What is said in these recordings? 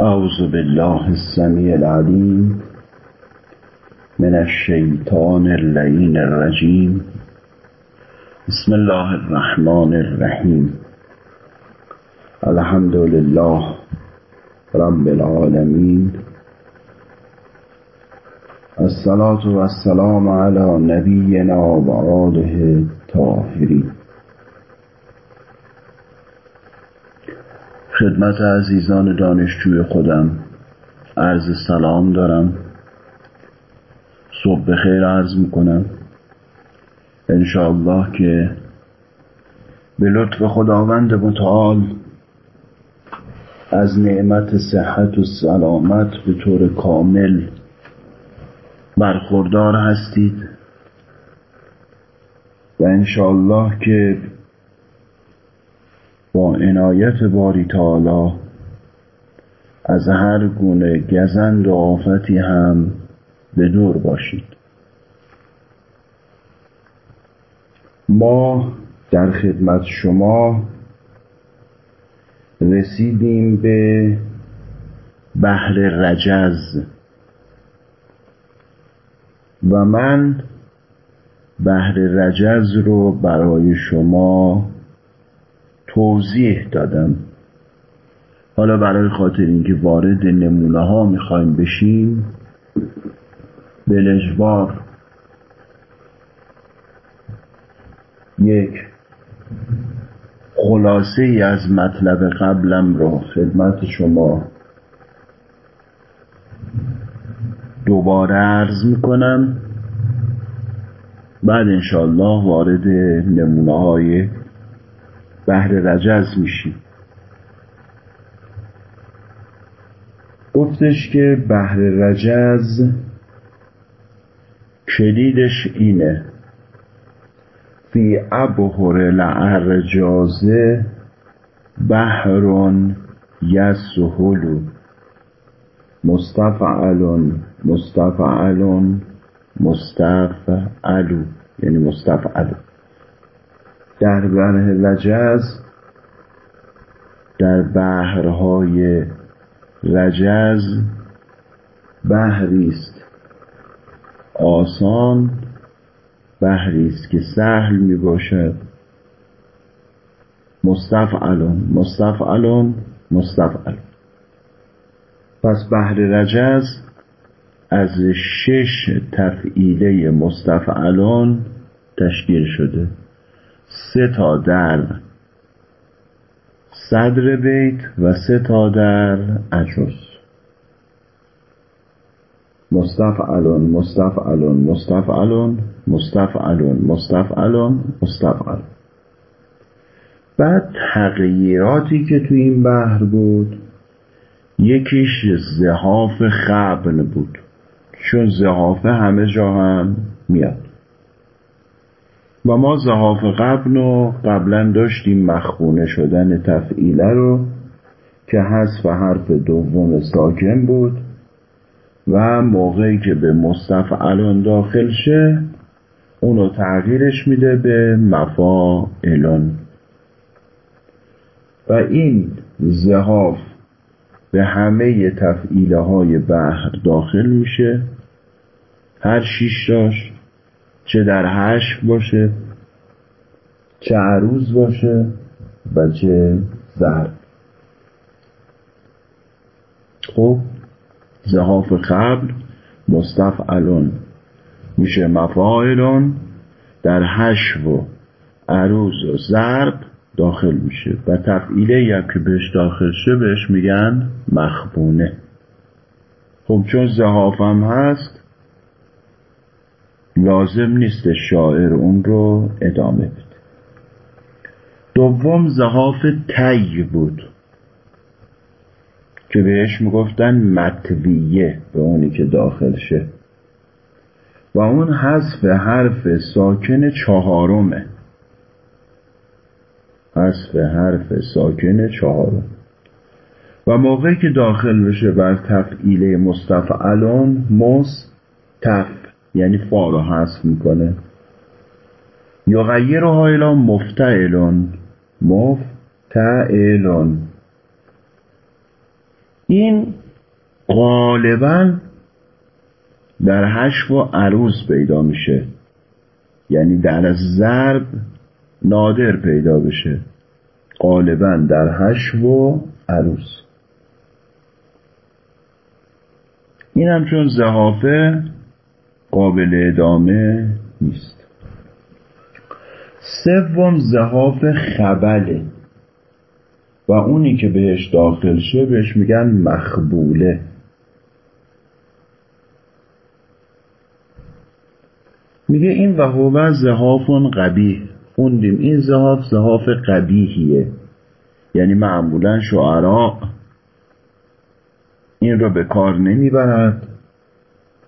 أعوذ بالله السميع العليم من الشيطان اللعين الرجيم. بسم الله الرحمن الرحيم. الحمد لله رب العالمين. الصلاة والسلام على نبينا وآله الطاهرين. خدمت عزیزان دانشجوی خودم. عرض سلام دارم. صبح بخیر عرض می‌کنم. انشاءالله که به لطف خداوند متعال از نعمت صحت و سلامت به طور کامل برخوردار هستید. و انشاءالله که با عنایت باری تعالی از هر گونه گزند و آفتی هم به دور باشید. ما در خدمت شما رسیدیم به بحر رجز و من بحر رجز رو برای شما توضیح دادم. حالا برای خاطر اینکه وارد نمونه ها می‌خوایم بشیم بلجبار یک. خلاصه ای از مطلب قبلم رو خدمت شما. دوباره عرض می‌کنم. بعد انشاءالله وارد نمونه های بحر رجز میشیم گفتش که بحر رجز کلیدش اینه. فی ابهر الارجاز بحرون یسهل مستفعل مستفعل مستفعل یعنی مستفعل. در بحر رجز در بحرهای رجز بحری است آسان بحری است که سهل می باشد. مستفعلون مستفعلون مستفعل پس بحر رجز از شش تفعیله مستفعلون تشکیل شده. سه تا در صدر بیت و سه تا در عجز مستفعلون مستفعلون مستفعلون مستفعلون مستفعلون مستفعل. بعد تغییراتی که تو این بحر بود یکیش زهاف خبن بود. چون زهافه همه جا هم میاد. و ما زهاف قبل و قبلا داشتیم مخبونه شدن تفعیله رو که حذف حرف دوم ساکن بود و موقعی که به مستفعلان داخل شه اونو تغییرش میده به مفاعلان و این زهاف به همه تفعیله های بحر داخل میشه. هر شیش داشت چه در هشت باشه چه عروض باشه و چه ضرب خب زهاف قبل مستفعلون. میشه مفاعلون. در هشت و عروض و ضرب داخل میشه. و تفعیله یک که بهش داخل شه بهش میگن مخبونه. خب چون زهافم هست لازم نیست شاعر اون رو ادامه بده. دوم زهاف تی بود که بهش می‌گفتن متویه به اونی که داخل شه. و اون حذف حرف ساکن چهارمه. حذف حرف ساکن چهارم. و موقعی که داخل بشه بر تفعیله مستفعلون مستف یعنی فا رو حذف می‌کنه. یغیر الان مفتعلون مفتعلون این غالبا در حشف و عروض پیدا میشه. یعنی در ضرب نادر پیدا بشه. غالبا در حشو و عروض. این هم چون زهافه قابل ادامه نیست. سوم زهاف خبله. و اونی که بهش داخل شه بهش میگن مخبوله. میگه این وهوه زهافون قبیه خوندیم. این زهاف زهاف قبیهیه یعنی معمولا شعرا این را به کار نمی‌برد.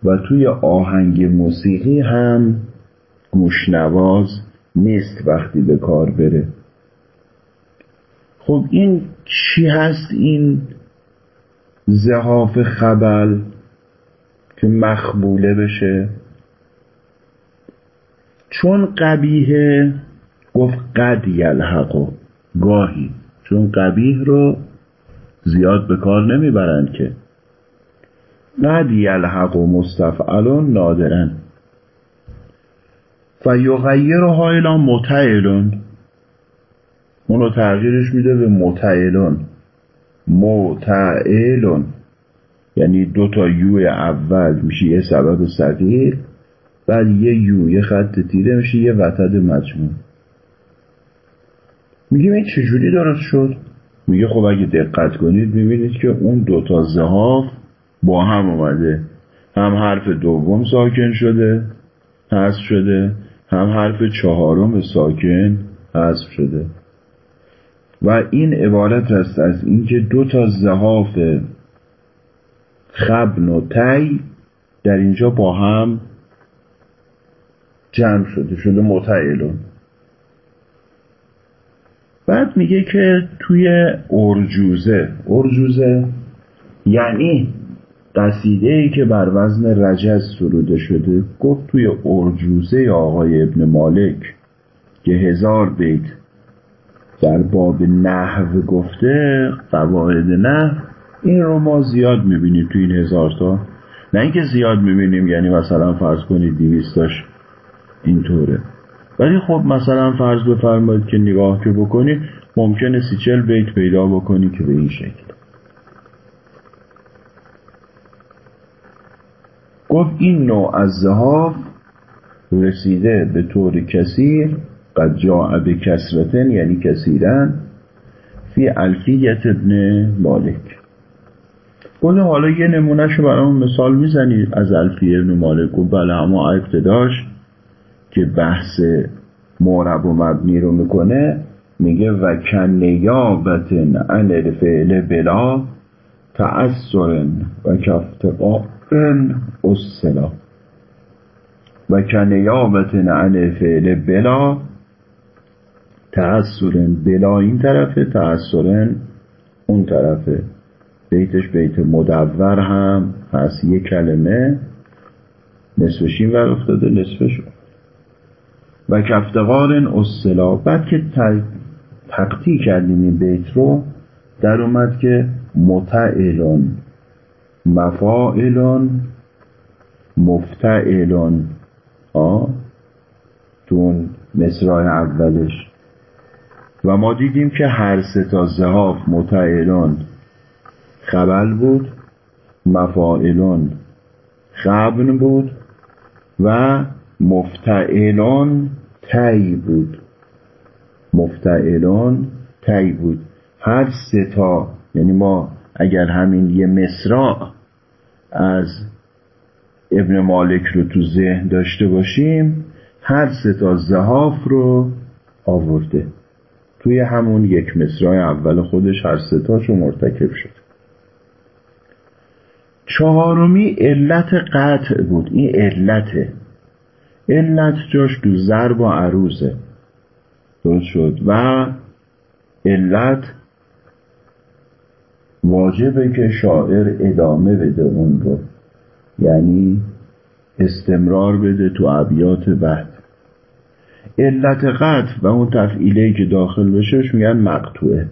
و توی آهنگ موسیقی هم گوشنواز نیست وقتی به کار بره. خب این چی هست؟ این زهاف خبل که مخبوله بشه. چون قبیه گفت قد یلحقو گاهی. چون قبیه رو زیاد به کار نمی‌برند که. قد یلحق و مستفعلون نادرن. و یغیر هایلا متعلون. اونو تغییرش میده به متعلون. متعلون. یعنی دو تا یو اول. میشه یه سبب صغیر بعد یه یو. یه خط تیره میشه یه وتد مجموع. میگیم این چجوری درست شد؟ میگه خب اگه دقت کنید می‌بینید که اون دوتا زهاف با هم اومده. هم حرف دوم ساکن شده حذف شده. هم حرف چهارم ساکن حذف شده. و این عبارت است از اینکه دو تا زهاف خبن و تی در اینجا با هم جمع شده شده متعلون بعد میگه که توی ارجوزه ارجوزه یعنی قصیده ای که بر وزن رجز سروده شده گفت توی ارجوزه آقای ابن مالک که هزار بیت در باب نحو گفته قواعد نحو این رو ما زیاد می‌بینیم توی این هزار تا. نه اینکه زیاد می‌بینیم یعنی مثلا فرض کنید دیویستاش اینطوره. ولی خب مثلا فرض بفرمایید که نگاه که بکنید ممکنه سی چل بیت پیدا بکنی که به این شکل. گفت این نوع از زهاف رسیده به طور کثیر قد جاء به کسرتن یعنی کثیرن فی الفیت ابن مالک. گفت حالا یه نمونهشو برام مثال می‌زنی از الفیه ابن مالک. گفت بله اما ابتداش که بحث معرب و مبنی رو می‌کنه میگه و کنیابتن عن الفعل بلا تأثرن و کفتقارن اصلا و کنیابتن عن الفعل بلا. تأثرن بلا این طرفه تأثرن اون طرفه. بیتش بیت مدور هم هست یه کلمه. نصفش این ور افتاده نصفش و کفتقارن اصلا بعد که تقطی کردیم این بیت رو در اومد که متعلون مفاعلون مفتعلون. آه تون مصرای اولش. و ما دیدیم که هر سه تا زهاف متعلون. خبل بود مفاعلون خبن بود و مفتعلون تی بود. مفتعلون تی بود. هر ستا یعنی ما اگر همین یه مصرع از ابن مالک رو تو ذهن داشته باشیم هر ستا زهاف رو آورده. توی همون یک مصرع اول خودش هر ستاشو مرتکب شد چهارمی علت قطع بود. این علته. علت جاش تو ضرب و عروزه درست شد. و علت واجبه که شاعر ادامه بده اون رو. یعنی استمرار بده تو ابیات بعد. علت قطع و اون تفعیله که داخل بشهش میگن مقتوعه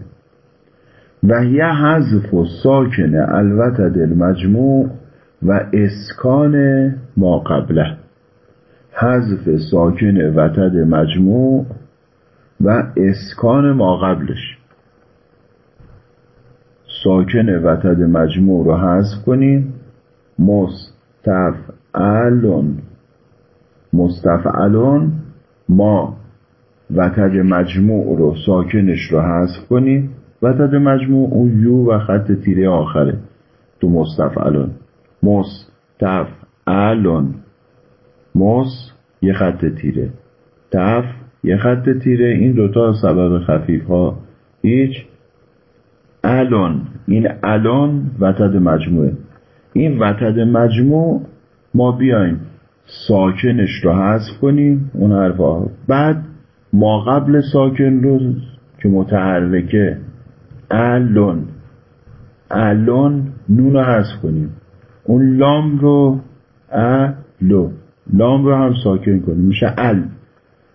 و یه حذف و ساکن الوتد المجموع و اسکان ما قبله. حذف ساکن وتد مجموع و اسکان ما قبلش. ساکن وتد مجموع رو حذف کنیم. مستفعلون. مستفعلون. ما وتد مجموع رو ساکنش رو حذف کنیم. وتد مجموع اون یو و خط تیره آخره. تو مستفعلون. مستفعلون. مس یه خط تیره. تف یه خط تیره. این دوتا سبب خفیف ها هیچ الان. این الان وتد مجموعه. این وتد مجموع ما بیایم. ساکنش رو حذف کنیم. اون حرفا. بعد ما قبل ساکن رو که متحرکه الان. الان نون رو حذف کنیم. اون لام رو الو لام رو هم ساکن کنیم. میشه ال.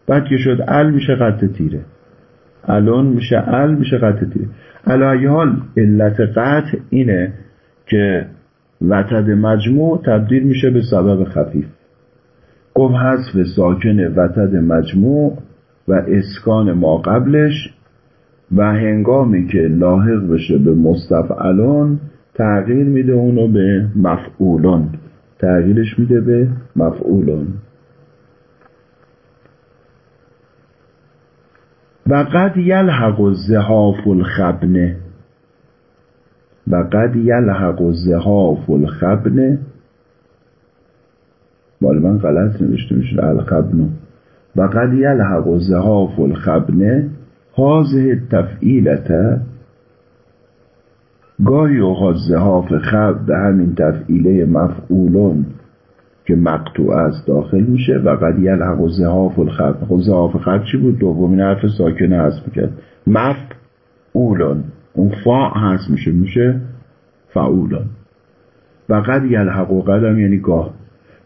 بعد که شد ال میشه قطع تیره. الان میشه ال میشه قطع تیره. علایه حال علت قطع اینه که وتد مجموع تبدیل میشه به سبب خفیف. گفت حذف ساکن وتد مجموع و اسکان ما قبلش و هنگامی که لاحق بشه به مستفعلان تغییر میده اونو به مفعولان تغییرش میده به مفعولان و قد یلحق الزهاف الخبنه و قد یلحق الخبنه مال من غلط نوشته میشه الخبنه و قد یلحق الزهاف الخبنه هازه تفعیلته گاهی اوقات زهاف خب به همین تفعیله مفعولون. که مقطوع از داخل میشه و قد یلحق زهاف الخب خب زهاف خب چی بود؟ دومین حرف ساکنه هست می‌کرد. مفعولون اون فا هست میشه. میشه فعولون و قد یلحق و قدم یعنی گاه.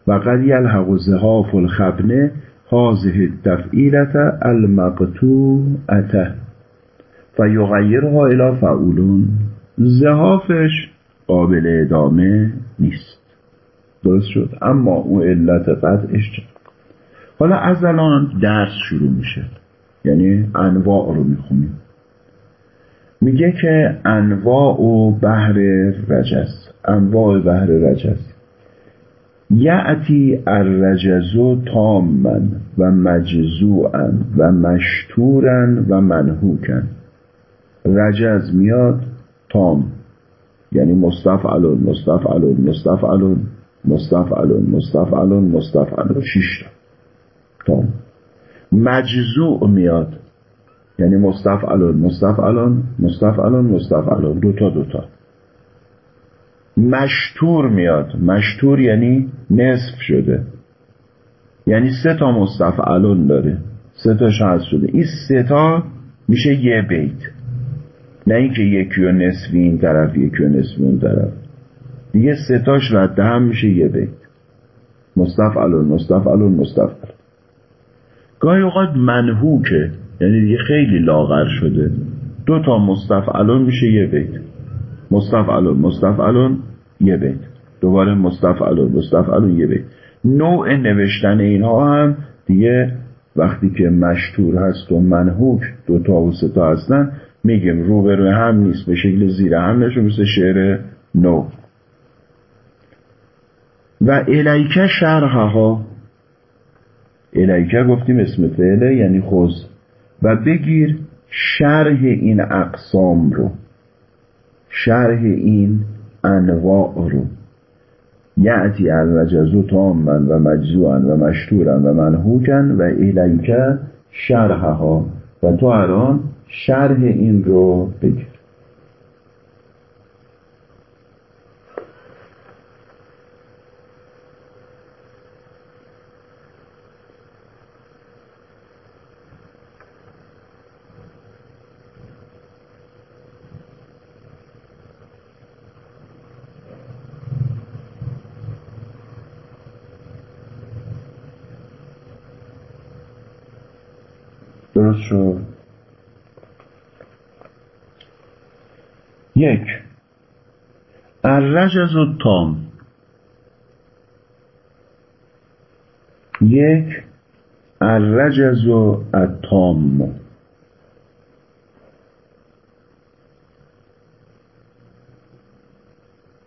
و قد یلحق زهاف الخبنه هازه تفعیلت المقطوعته و یغیرها الى فعولون زهافش قابل ادامه نیست. درست شد. اما اون علت قطعش حالا از الان درس شروع میشه. یعنی انواع رو می‌خونیم. میگه که انواع و بحر رجز انواع بحر رجز یعتی الرجزو تامن و مجزوعا و مشتورن و منحوکن رجز میاد تام. یعنی مستفعلون مستفعلون مستفعلون. مستفعلون مستفعلون مستفعلون. شش تا. مجزوع میاد. یعنی مستفعلون مستفعلون مستفعلون مستفعلون. دوتا دوتا مشتور میاد. مشتور یعنی نصف شده. یعنی سه تا مستفعلون داره. سه تا شهد شده. این سه تا میشه یه بیت. نه اینکه یکی و نصفی این طرف یکی و نصفی اون طرف. دیگه ستاش رد هم میشه یه بیت. مستفعلون مستفعلون مستفعل. گاهی اوقات منحوکه یعنی دیگه خیلی لاغر شده. دو تا مستفعلون میشه یه بیت. مستفعلون مستفعلون یه بیت. دوباره مستفعلون مستفعلون یه بیت. نوع نوشتن اینها هم دیگه وقتی که مشتور هست و منحوک دو تا و سه تا هستن میگیم روبروی هم نیست به شکل زیر هم نشون مثل شعر نو. و الیکه شرحها. الیکه گفتیم اسم فعله یعنی خوز و بگیر شرح این اقسام رو. شرح این انواع رو. یعتی الرجزو تامن و مجزوعن و مشتورن و منحوکن و الیکه شرحها. و تو الان شرح این رو بگیر. درست شد. یک. الرجز و تام یک. الرجز و التام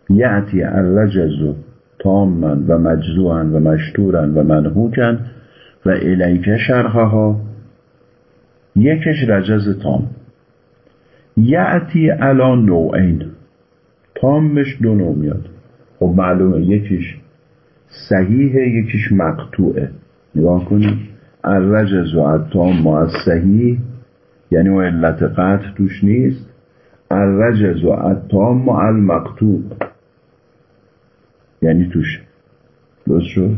یعتی الرجز تاما و مجزوعا و مشتورا و منحوکا و الیک شرحها. یکش رجز تام. یعتی علا نوعین. تامش دو نوع میاد. خب معلومه یکیش صحیحه یکیش مقطوعه. نگاه کنید الرجز و التام ما از صحیح یعنی و علت قطع توش نیست. الرجز و التام ما المقطوع. یعنی توش. درست شد؟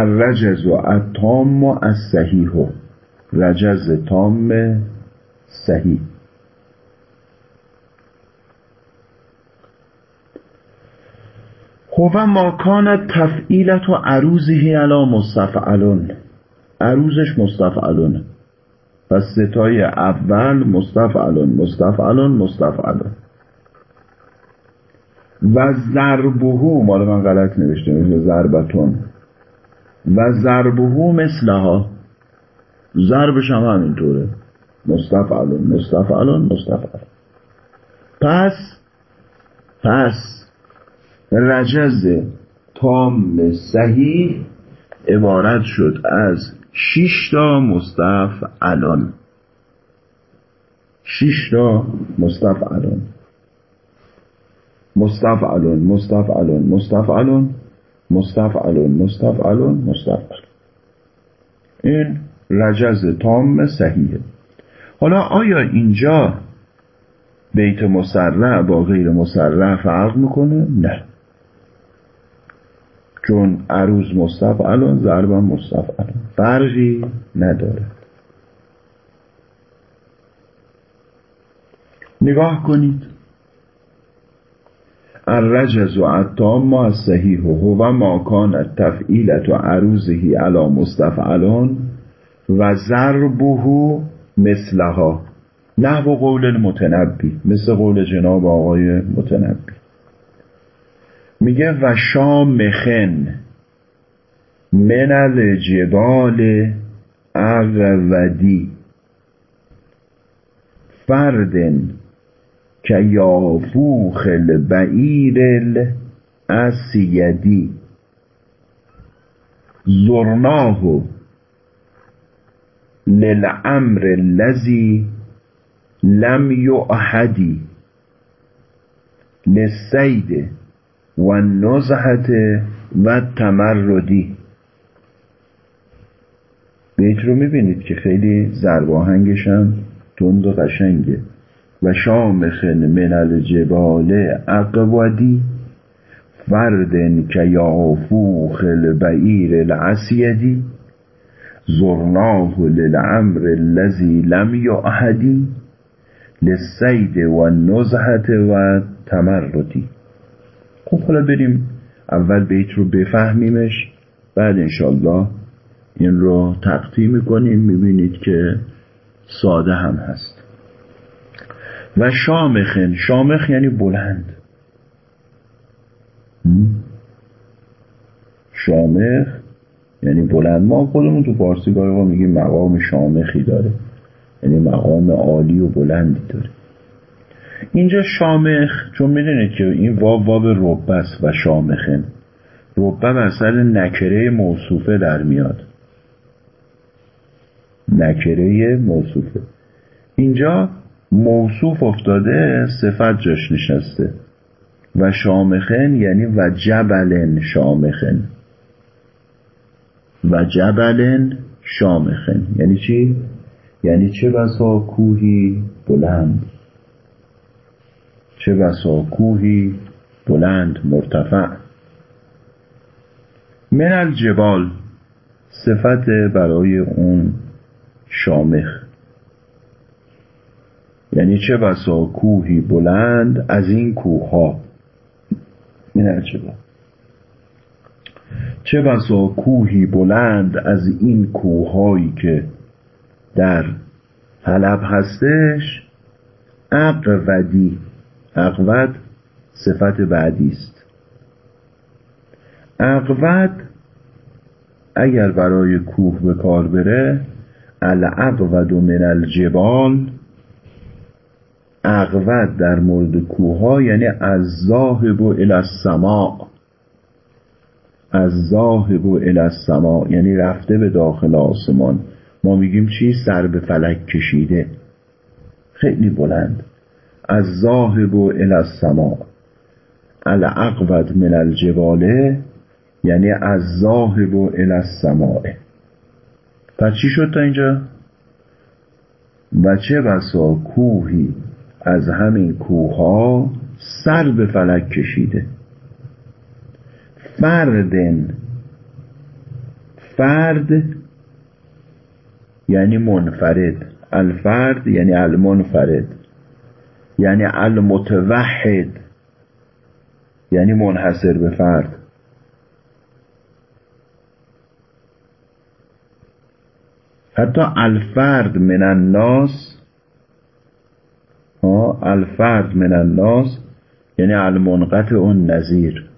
الرجز و التام از صحیح رجز تام صحیح. هو ما کانت تفعیلت و عروضه علا مستفعلون. عروضش مستفعلون. پس ستای اول مستفعلون مستفعلون مستفعلون. و ضربهو مال من غلط نوشته مثل ضربتون. و ضربهو مثلها. ضربش هم همینطوره مستفعلون مستفعلون مستفعلون. پس پس رجز تام صحیح عبارت شد از شش تا مستفعلان شش تا مستفعلان مستفعلون مستفعلون مستفعلون. مستفعلون مستفعلون مستفعل این رجز تام صحیحه. حالا آیا اینجا بیت مسرع با غیر مسرع فرق می‌کنه؟ نه. چون عروض مستفعلون ضرب مستفعلون. فرقی نداره. نگاه کنید. الرجز و التام از صحیح و هو ما کان تفعیلت و عروضهی علا مستفعلون و ضربه مثلها. نحو قول المتنبی مثل قول جناب آقای متنبی. میگه و شامخن من الجبال اغودی فردن. که یافوخ البعیر الاسیدی. زرناه للامر الذي لم یعهدی لسید و نزحت و تمردی بیت رو می‌بینید که خیلی زرباهنگش هم تند و قشنگه. و شامخن من الجبال اقودی. فردن که یافوخ البعیر العسیدی. زرناه للعمر الذي لم یعهدی. لسید و نزحت و تمردی خب حالا بریم اول بیت رو بفهمیمش بعد انشالله این رو تقطی می‌کنیم. می‌بینید که ساده هم هست. و شامخن. شامخ یعنی بلند. شامخ یعنی بلند. ما خودمون تو فارسی گاهی میگیم مقام شامخی داره. یعنی مقام عالی و بلندی داره. اینجا شامخ چون می‌دونید که این واب واب ربه است و شامخن. ربه مثل نکره موصوفه در میاد. نکره موصوفه. اینجا موصوف افتاده صفت جاش نشسته. و شامخن یعنی و جبلن شامخن. و جبلن شامخن. یعنی چی؟ یعنی چه بسا کوهی بلند. چه بسا کوهی بلند مرتفع. من الجبال صفت برای اون شامخ. یعنی چه بسا کوهی بلند از این کوه ها من الجبال چه بسا کوهی بلند از این کوههایی که در حلب هستش؟ اقودی اقود صفت بعدی است. اقود اگر برای کوه به کار بره الاقود من الجبال اقود در مورد کوه یعنی از ذاهب الى السماء از ذاهب الى السماء یعنی رفته به داخل آسمان. ما میگیم چی؟ سر به فلک کشیده. خیلی بلند. از ذاهب الى السماء الاقود من الجباله یعنی از ذاهب الى السماء پس چی شد تا اینجا؟ و چه بسا؟ کوهی. از همین کوه ها سر به فلک کشیده. فردن. فرد یعنی منفرد. الفرد یعنی المنفرد. یعنی المتوحد. یعنی منحصر به فرد. حتی الفرد من الناس الفرد من الناس یعنی المنقطع اون نظیر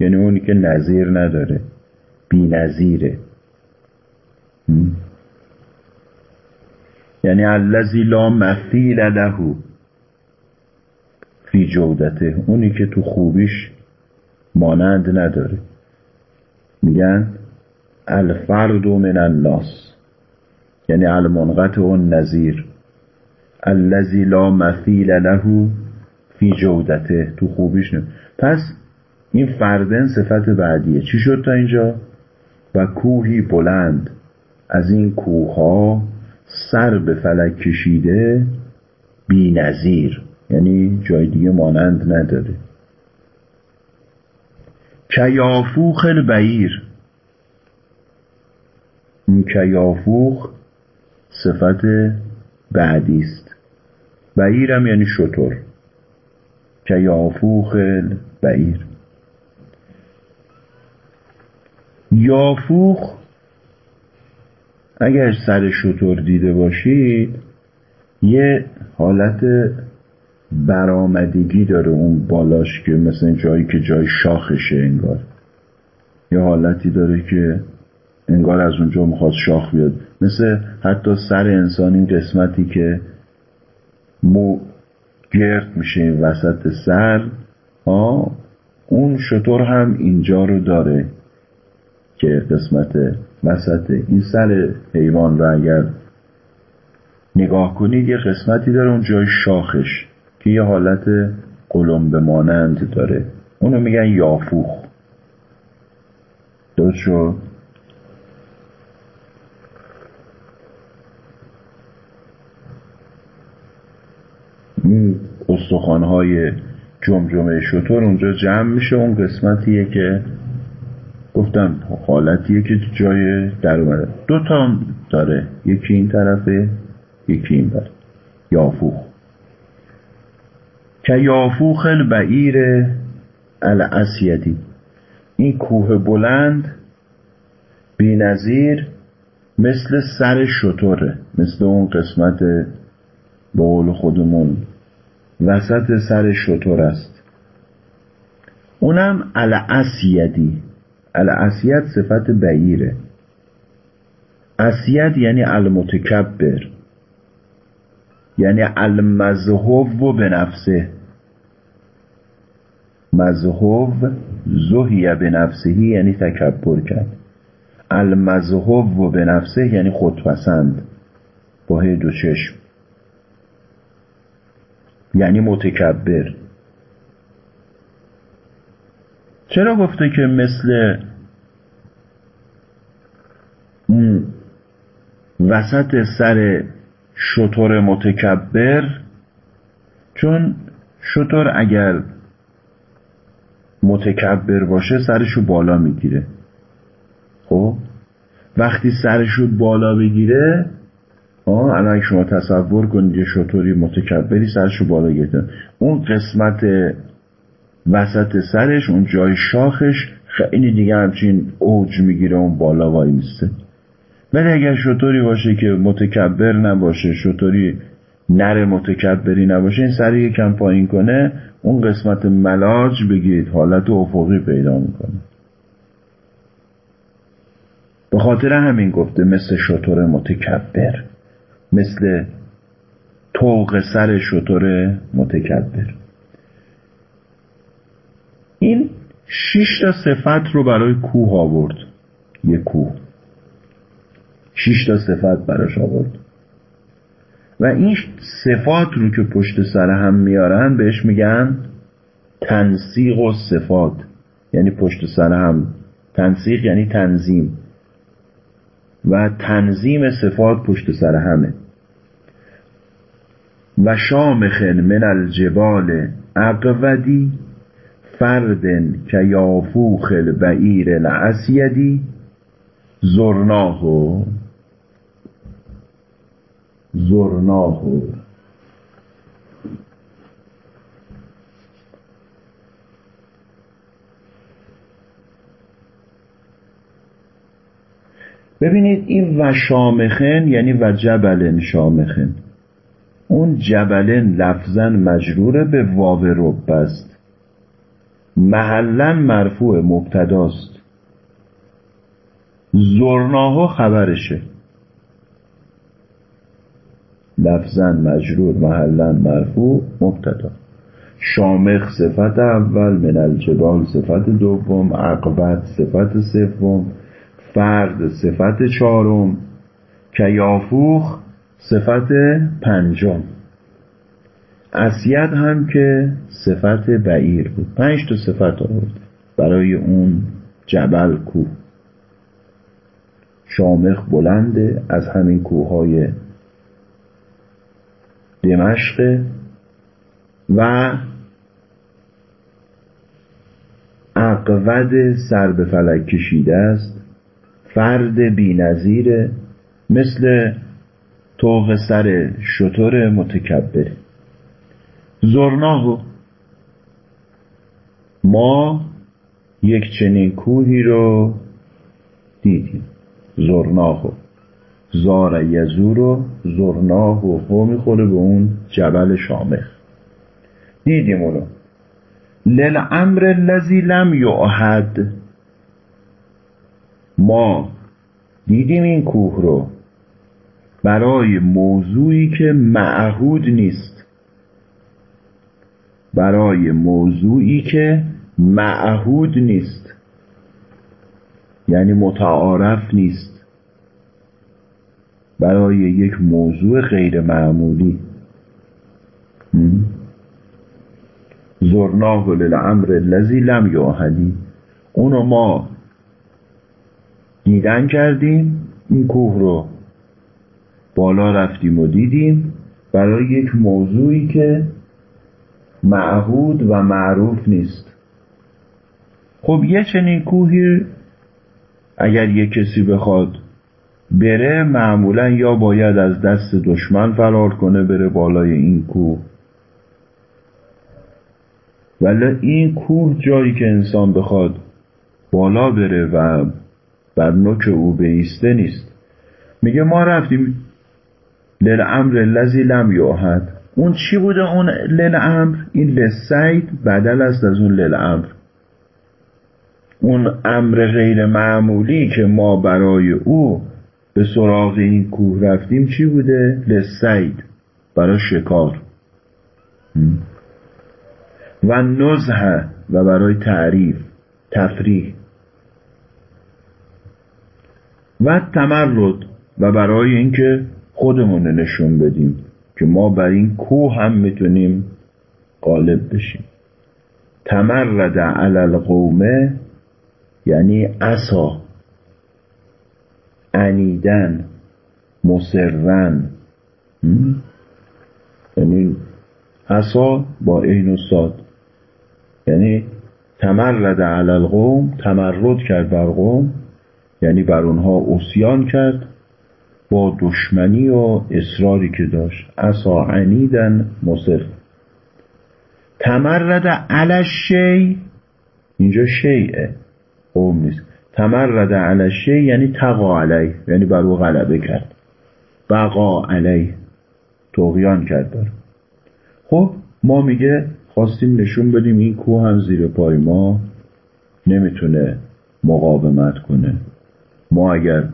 یعنی اونی که نظیر نداره بی نظیره. یعنی الذی لا مثیل له فی جودته اونی که تو خوبیش مانند نداره. میگن الفرد من الناس یعنی المنقطع اون نظیر. الذی لا مثیل له فی جودته. تو خوبیش نه پس این فردن صفت بعدیه. چی شد تا اینجا؟ و کوهی بلند. از این کوه ها سر به فلک کشیده بی نظیر. یعنی جای دیگه مانند نداره. کیافوخ البعیر. این کیافوخ صفت بعدی است. بعیرم یعنی شطور. کیافوخ البعیر یافوخ اگر سر شطور دیده باشید یه حالت برآمدگی داره اون بالاش که مثل جایی که جای شاخشه انگار. یه حالتی داره که انگار از اونجا می‌خواد شاخ بیاد. مثل حتی سر انسان این قسمتی که مو گرد میشه این وسط سر ها اون شطور هم اینجا رو داره که قسمت وسط این سر حیوان رو اگر نگاه کنید یه قسمتی داره اون جای شاخش که یه حالت قلمبه مانند داره. اونو میگن یافوخ. درست شد؟ این استخوانهای جمجمه شطور اونجا جمع میشه. اون قسمتیه که گفتم حالتیه که جای در اومده. دو تا داره. یکی این طرفه یکی این بر یافوخ. که یافوخ البعیر الاسیدی. این کوه بلند بی نظیر مثل سر شطوره. مثل اون قسمت به قول خودمون وسط سر شطور است. اونم الاسیدی. الاسید صفت بعیره. اسید یعنی المتکبر. یعنی المذهب به نفسه مذهب زهیه به نفسهی یعنی تکبر کرد. المذهب به نفسه یعنی خودپسند. با دو چشم. یعنی متکبر. چرا گفته که مثل اون وسط سر شطور متکبر؟ چون شطور اگر متکبر باشه سرشو بالا می‌گیره. خب؟ وقتی سرشو بالا بگیره آه الان شما تصور کنید یه شطوری متکبری سرشو بالا گرفته اون قسمت وسط سرش اون جای شاخش خیلی دیگه همچین اوج می‌گیره اون بالا وای میسته. ولی اگر شطوری باشه که متکبر نباشه شطوری نر متکبری نباشه این سر یکم پایین کنه اون قسمت ملاج بگید حالت افقی پیدا می‌کنه. به خاطر همین گفته مثل شطور متکبر. مثل توق سر شطور متکبر. این شش تا صفت رو برای کوه آورد. یه کوه. شش تا صفت براش آورد. و این صفات رو که پشت سر هم میارن بهش میگن تنسیق و صفات. یعنی پشت سر هم. تنسیق یعنی تنظیم. و تنظیم صفات پشت سر همه. و شامخ من الجبال اقودی فردن که یافوخ البعیر الاسیدی زرناه زرناه ببینید این و شامخن یعنی و جبلن شامخن اون جبلن لفظا مجروره به واو رب است. محلا مرفوع مبتداست. زرناها خبرشه. لفظا مجرور محلا مرفوع مبتدا. شامخ صفت اول من الجبال صفت دوم عقبت صفت سوم فرد صفت چهارم کیافوخ صفت پنجم. اسید هم که صفت بعیر بود. پنج تا صفت آورد. برای اون جبل کوه. شامخ بلنده از همین کوههای دمشق و عقود سر به فلک کشیده است. فرد نظیره. مثل توق سر شطور متکبر. زرناهو. ما یک چنین کوهی رو دیدیم. زرناهو. زار یزور و زرناه و هو می‌خوره به اون جبل شامخ. دیدیم اونو. للعمر الذی لم یعهد. ما دیدیم این کوه رو. برای موضوعی که معهود نیست. برای موضوعی که معهود نیست. یعنی متعارف نیست. برای یک موضوع غیر معمولی. زرناه للعمر الذی لم یعهدی. اونو ما دیدن کردیم این کوه رو بالا رفتیم و دیدیم برای یک موضوعی که معهود و معروف نیست. خب یه چنین کوهی اگر یک کسی بخواد بره معمولا یا باید از دست دشمن فرار کنه بره بالای این کوه. ولی این کوه جایی که انسان بخواد بالا بره و بر نوک او بیسته نیست. میگه ما رفتیم لیل امر لذی لم یوحد اون چی بوده اون لیل امر این لسید بدل است از اون لیل امر اون امر غیر معمولی که ما برای او به سراغ این کوه رفتیم چی بوده؟ لسید برای شکار. و نزه و برای تعریف تفریح. و تمرد و برای اینکه خودمون نشون بدیم که ما بر این کوه هم می‌تونیم غالب بشیم. تمرد علل قومه یعنی اصا انیدن مسرن. یعنی اصا با عین استاد. یعنی تمرد علی القوم تمرد کرد بر قوم یعنی بر اونها اسیان کرد. با دشمنی و اصراری که داشت. اصا عنیدن مصر. تمرد علی شی اینجا شیعه قوم نیست. تمرد علی یعنی تقا علی یعنی بر او غلبه کرد. بقا علی تغیان کرد داره خب ما میگه خواستیم نشون بدیم این کوه هم زیر پای ما نمی‌تونه مقاومت کنه. ما اگر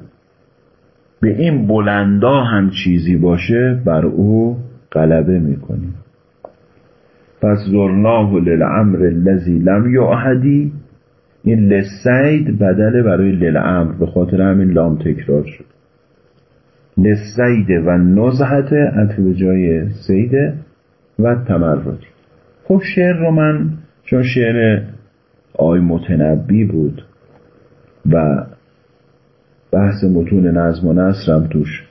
به این بلندا هم چیزی باشه بر او غلبه می‌کنیم. پس زرناه للعمر الذی لم یعهدی. این لسید بدل برای للعمر به خاطر همین لام تکرار شد. لسید و نزحت عطف به جای سیده و تمردی خب شعر رو من چون شعر آی متنبی بود و بحث متون نظم و نصرم توش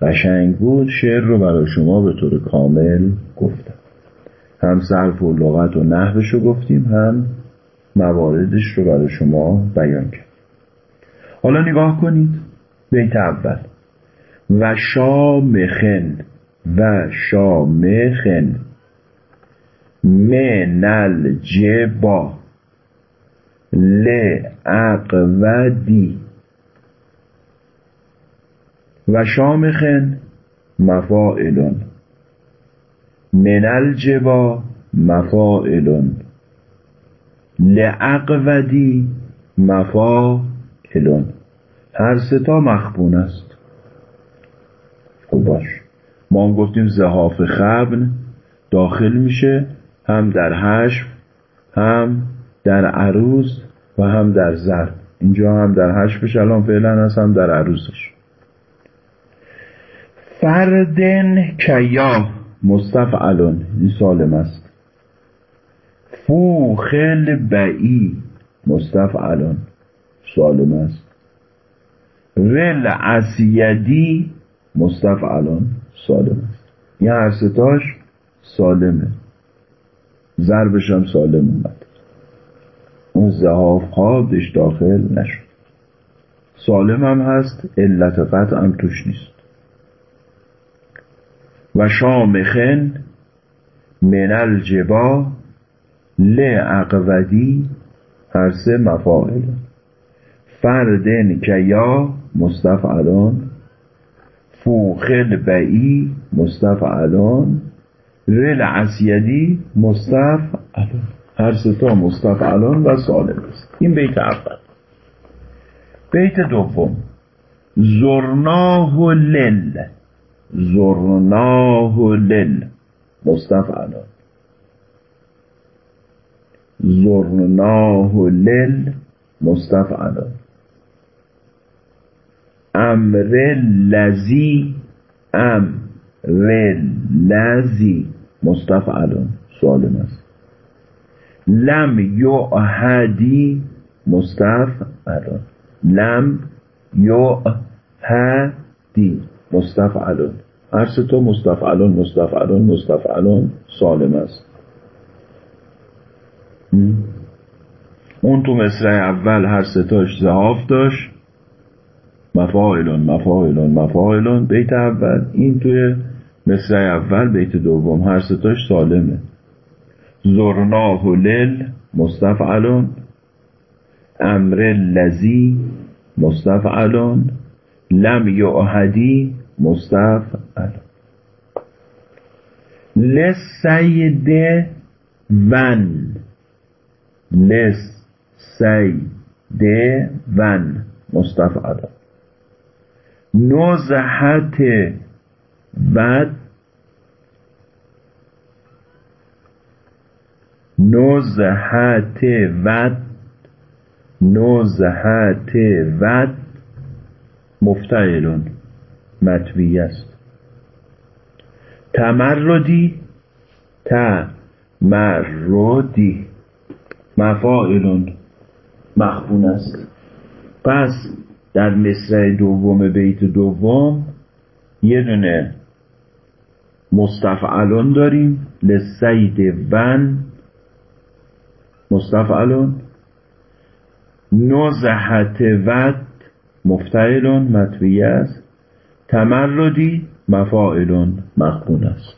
قشنگ بود. شعر رو برای شما به طور کامل گفتم. هم صرف و لغت و نحوش رو گفتیم هم مواردش رو برای شما بیان کرد. حالا نگاه کنید. بیت اول. و شامخن. و شامخن. من الجبا لعقودی. و شامخن مفائلون من الجبا مفائلون لعقودی مفائلون هر ستا مخبون است. خوب باش. ما هم گفتیم زهاف خبن داخل میشه هم در حشم هم در عروض و هم در زر اینجا هم در حشمش الان فعلا هست هم در عروضش فردن کیا مستفعلون. این سالم است فوخل بئی. مستفعلون. سالم است ول اسیدی مستفعلون. سالم است این هر ستاش سالمه. ضربش هم سالم اومد. اون زهاف خوابش داخل نشد. سالم هم هست علت قطع هم توش نیست. و شامخن من الجبا لعقودی هر سه مفاعل. فردن که یا مستفعلان فوخل بئی مستفعلان رل عسیدی مستفعلان هر ستا مستفعلان و سالم است. این بیت اول. بیت دوم. زرناه لل. زرناه لل. مستفعلان زرناه لل. مستفعلان امر لذی. امر لذی. مستفعلان سالم است لم یعهدی. مستفعلان لم یعهدی. مستفعلون. هر تا مستفعلون مستفعلون مستفعلون سالم است. اون تو مصرع اول هر سه تاش زهاف داشت. مفاعلون مفاعلون مفاعلون. بیت اول. این توی مصرع اول بیت دوم هر سه تاش سالمه. زرناه لل مستفعلون. امر لذی مستفعلون. لم یعهدی مستفعل لسید ون. لس سید ون. مستفعل. نزحت ود. نزحت ود. نزحت ود. مفتعلون. مطوی است. تمردی تمردی. مفاعلون مخبون است. پس در مصرع دوم بیت دوم یه دونه مستفعلون داریم. لسید ون مستفعلون. نزحت ود مفتعلون مطویه است. تمردی مفاعلون مخبون است.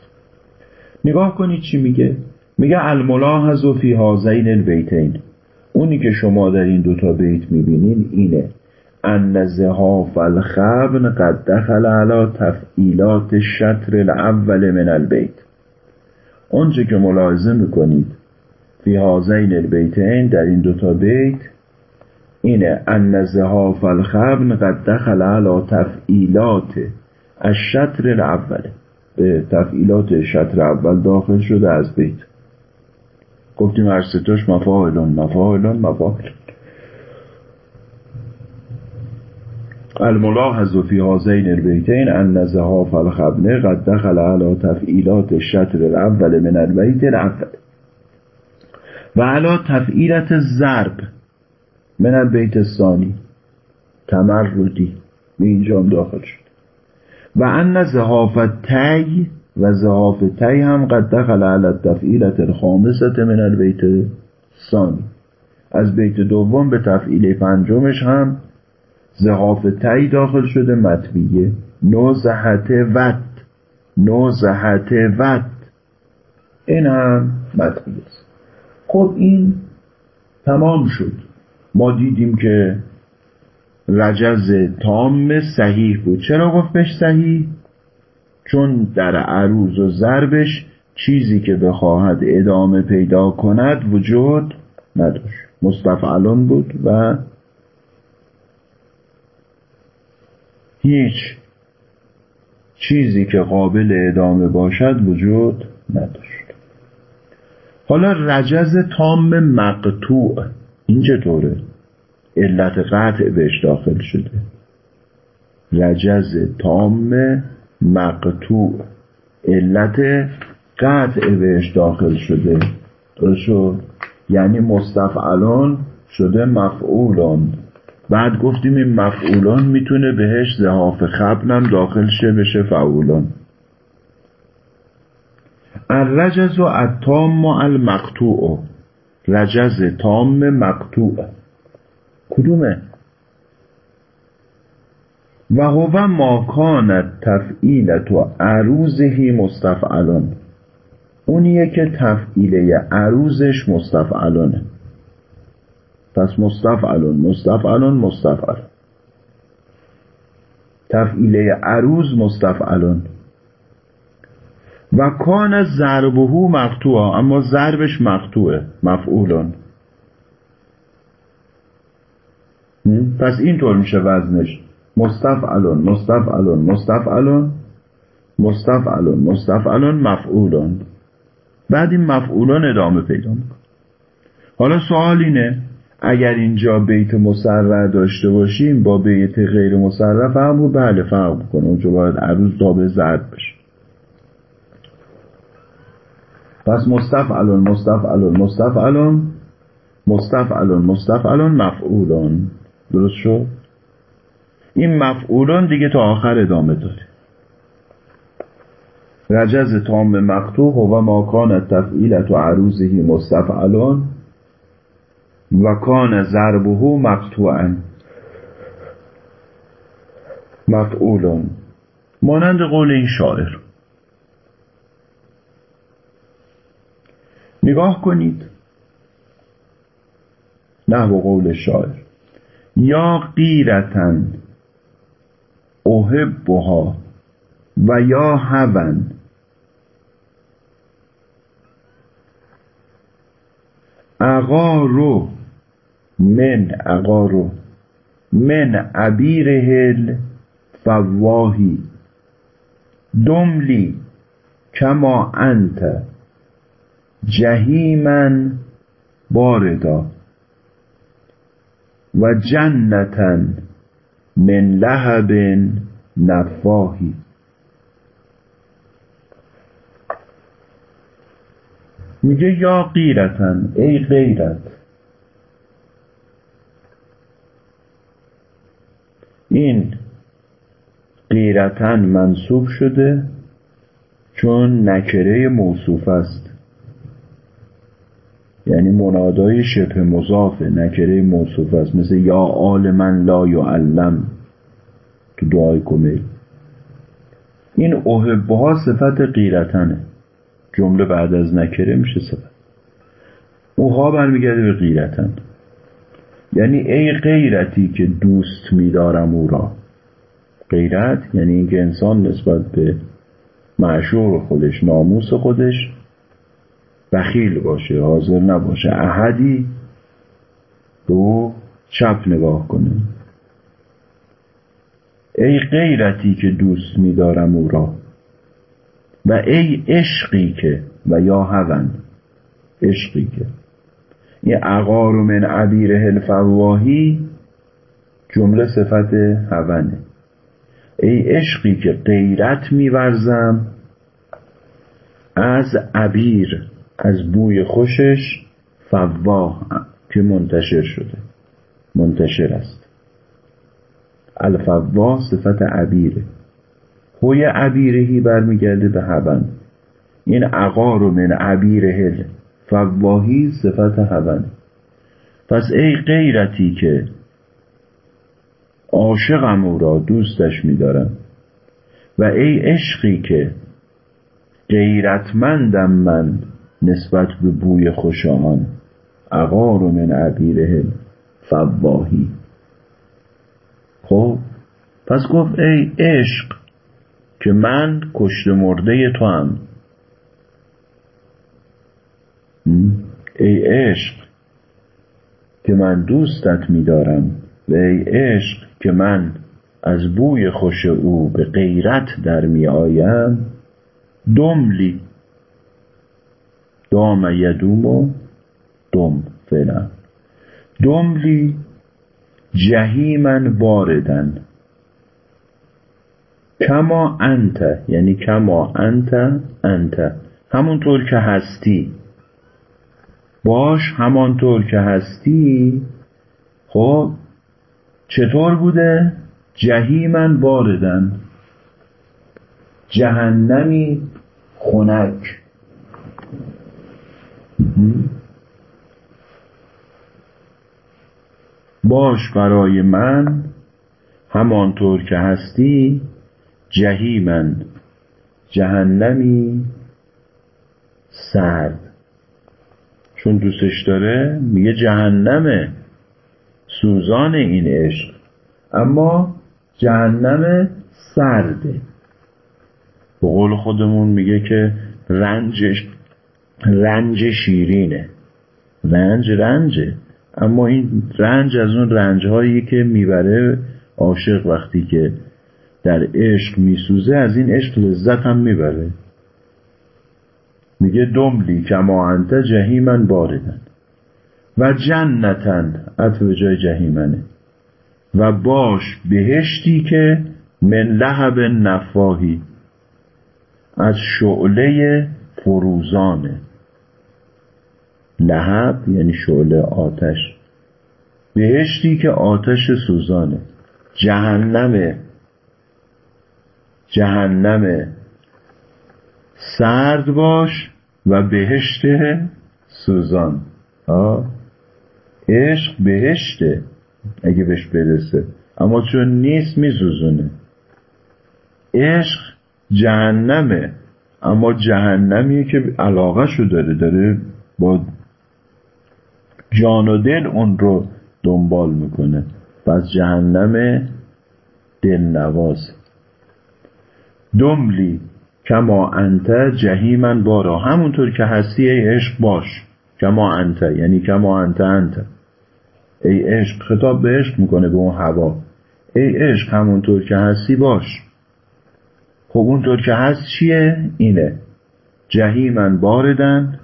نگاه کنید چی میگه؟ میگه الملاحظ و فی هازین البیتین. اونی که شما در این دوتا بیت می‌بینین اینه. ان زهاف الخبن قد دخل علی تفعیلات شطر الاول من البیت. اونچه که ملاحظه می‌کنید فی هازین البیتین در این دوتا بیت اینه ان زهاف الخبن قد دخل علی تفعیلات الشطر الاول. به تفعیلات شطر اول داخل شده از بیت. گفتیم هر ستاش مفاعلون مفاعلون مفاعلون. الملاحظ فی هذین البیتین ان زهاف الخبنه قد دخل على تفعیلات الشطر الاول من البیت الاول و علا تفعیلت ضرب. من البیت الثانی تمردی. به اینجا داخل شد. و ان زهاف تی و زهاف تی هم قد دخل علی تفعیلت الخامسة من البیت ثانی. از بیت دوم به تفعیل پنجمش هم زهاف تی داخل شده مطبیه نوزهت وط نوزهت وط این هم مطبیه است. خب این تمام شد. ما دیدیم که رجز تام صحیح بود. چرا گفت بهش صحیح؟ چون در عروض و ضربش چیزی که بخواهد ادامه پیدا کند وجود نداشت. مستفعلون بود و هیچ چیزی که قابل ادامه باشد وجود نداشت. حالا رجز تام مقطوع. این چطوره؟ علت قطع بهش داخل شده. رجز تام مقطوع. علت قطع بهش داخل شده. شد؟ یعنی مستفعلان شده مفعولان. بعد گفتیم این مفعولان می‌تونه بهش زهاف خبنم داخل شه بشه فعولان. الرجز و التام المقطوع. رجز تام مقطوع. کدومه؟ و هو ما کانت تفعیلت و عروضهی مستفعلان. اونیه که تفعیله عروضش مستفعلانه. پس مستفعلون مستفعلون مستفعل. تفعیله عروض مستفعلون و کان ضربهو مقطوعه اما ضربش مقطوعه مفعولون. پس اینطور میشه وزنش. مستفعلون مستفعلون مستفعلون مستفعلون مستفعلون مفعولون. بعد این مفعولون ادامه پیدا میکن حالا سوال اینه اگر اینجا بیت مسرع داشته باشیم با بیت غیر مسرع فرق بله فرق می‌کنه. اونجا باید عروض تابع زرد بشه. پس مستفعلون مستفعلون مستفعلون مستفعلون مستفعلون مفعولون. درست شد؟ این مفعولان دیگه تا آخر ادامه داره. رجز تام مقتوع و ما کان تفعیلت و عروضهی مستفعلان و کان ضربه مقتوعا. مفعولان مانند قول این شاعر. نگاه کنید. نحو قول شاعر. یا قیرتن احبها و یا هون. اغارو من اغارو من عبیره فواهی. دملی کما انت. جهیمن باردا و جنتن من لهب نفاهی. میگه یا غیرتن ای غیرت. این غیرتن منصوب شده چون نکره موصوف است. یعنی منادای شبه مضافه نکره موصوف است. مثل یا آل من لا یعلم تو دعای کمیل این اوهبه ها صفت غیرتنه جمله بعد از نکره میشه صفت. اوها برمیگرده به غیرتن. یعنی ای غیرتی که دوست میدارم او را. غیرت یعنی اینکه انسان نسبت به معشوق خودش ناموس خودش بخیل باشه حاضر نباشه. احدی رو چپ نگاه کنه. ای غیرتی که دوست میدارم او را و ای عشقی که و یا هون عشقی که. این عقار من عبیر الفواهی جمله صفت هونه ای عشقی که غیرت میورزم از عبیر از بوی خوشش فواه که منتشر شده. منتشر است. الفواه صفت عبیره. هوی عبیرهی برمیگرده به هون. این عقار من عبیره فواهی صفت هون. پس ای غیرتی که عاشقم او را دوستش میدارم و ای عشقی که غیرتمندم من نسبت به بوی خوشان عقار من عبیره فواهی. خب پس گفت ای عشق که من کشت مرده تو هم؟ ای عشق که من دوستت میدارم. و ای عشق که من از بوی خوش او به غیرت در می آیم دملی دام یدوم و دم فعلا. دملی جهیمن باردن کما انت یعنی کما انت انت. همونطور که هستی. باش همانطور که هستی. خب چطور بوده؟ جهیمن باردن جهنمی خنک. باش برای من همانطور که هستی جهیمن جهنمی سرد. چون دوستش داره میگه جهنمه. سوزان این عشق. اما جهنم سرده. به قول خودمون میگه که رنجش رنج شیرینه. رنج رنجه. اما این رنج از اون رنج هایی که می‌بره عاشق وقتی که در عشق میسوزه از این عشق لذت هم می‌بره. میگه دملی کما انت جهیمن باردن و جنتن عطف جای جهیمنه. و باش بهشتی که من لهب نفاهی از شعله فروزانه. لهب یعنی شعله آتش. بهشتی که آتش سوزانه. جهنم جهنم سرد باش و بهشت سوزان. آه. عشق بهشته اگه بهش برسه. اما چون نیست میزوزونه عشق جهنمه. اما جهنمیه که علاقه شو داره. داره با جان و دل اون رو دنبال می‌کنه. پس جهنم دل نواز دملی کما انت جهیمن بارا. همونطور که هستی ای عشق باش. کما انت یعنی کما انت انت. ای عشق خطاب به عشق می‌کنه به اون هوا. ای عشق همونطور که هستی باش. خب اونطور که هست چیه؟ اینه. جهیمن باردن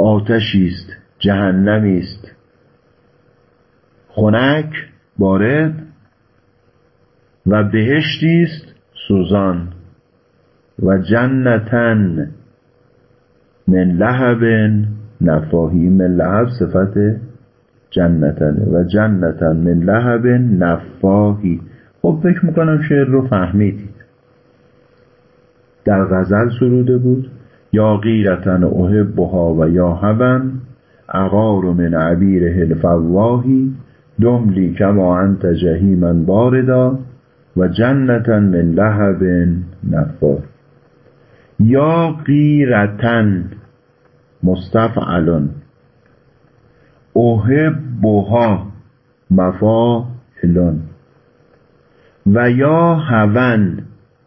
آتشی است جهنمی است. خنک بارد و بهشتی است سوزان. و جنتن من لهب نفاهی من لهب صفت جنتنه و جنتن من لهب نفاهی. خب فکر می‌کنم شعر رو فهمیدید. در غزل سروده بود. یا غیرتن احبها و یا هون عقار من عبیر الفواهی دملی کما انت جهیما باردا و جنتا من لهب نفار یا غیرتن مستفعلن. احبها مفاعلون و یا هون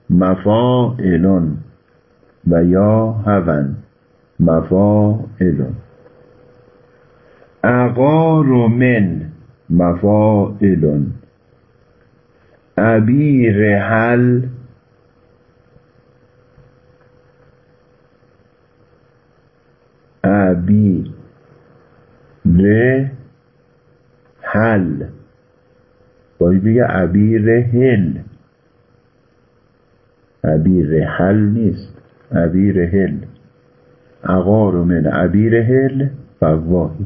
مفاعلون و یا هون. مفاعلون. اقار من. مفاعلون. ابی رحل ابی رحل باید بگه ابی رحل ابی رحل نیست. ابی رحل اقار من ابی رحل فواهی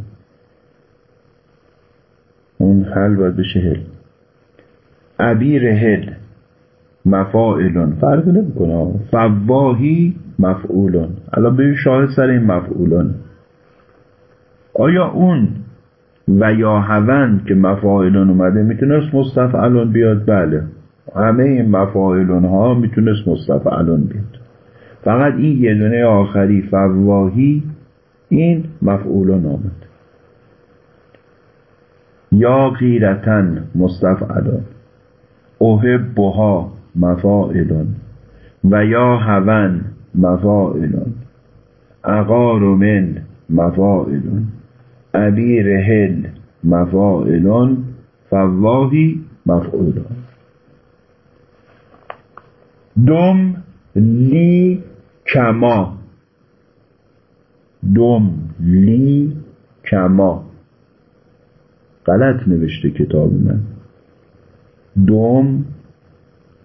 اون حل باید بشه هل. ابی رحل مفاعلون. فرق نمی‌کنه فواهی مفعولون. الان به شاهد سر این مفعولون. آیا اون و یا هون که مفاعلون اومده می‌تونست مستفعلون بیاد؟ بله. همه این مفاعلون ها می‌تونست مستفعلون بیاد. فقط این یه دونه آخری فواهی این مفعولون آمد یا غیرتن مستفعلون. احبها مفاعلون. و یا هون مفاعلون. اقار من مفاعلون. ابی رهل مفاعلون. فواهی مفعولون. دم لی کما. دم لی کما. غلط نوشته کتاب من. دوم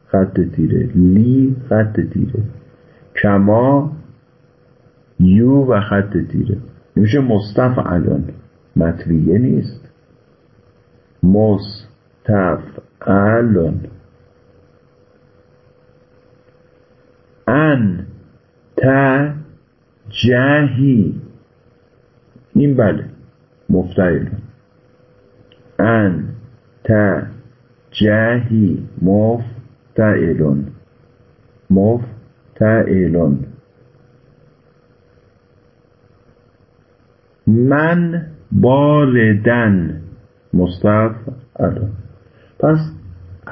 خط تیره. لی خط تیره. کما یو و خط تیره. میشه مستفعلان مطویه نیست. مستفعلان ان جهی. این بله مفتعلون ان تا جهی مفتعلون. مفتعلون. من باردن. مستفعلون. پس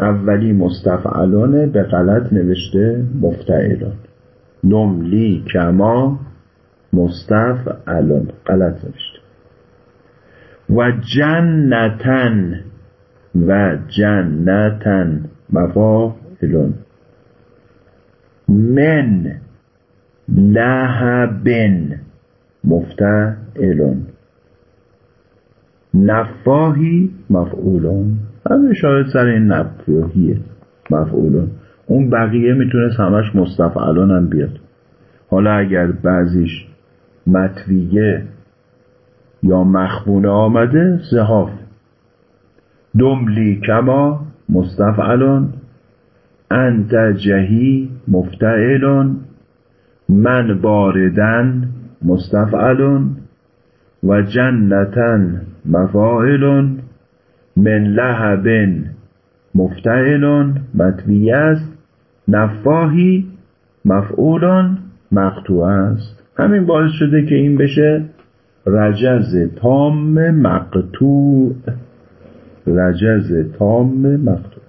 اولی مستفعلانه به غلط نوشته مفتعلون. نملی کما مستفعلون غلط نوشته. و جنتن. و جنتن. مفاعلون من لهبن. مفتعلون نفاهی مفعولون همه شاید سر این نفاهیه مفعولون اون بقیه می‌تونست همش مستفعلون هم بیاد. حالا اگر بعضیش مطویه یا مخبونه آمده زهاف. دملی کما مستفعلون انت جهی مفتعلون من باردن مستفعلون و جنتن مفاعلون من لهبن مفتعلون مطویه است. نفاهی مفعولون مقتوع است. همین باعث شده که این بشه رجز تام مقتوع رجز تام مقتوع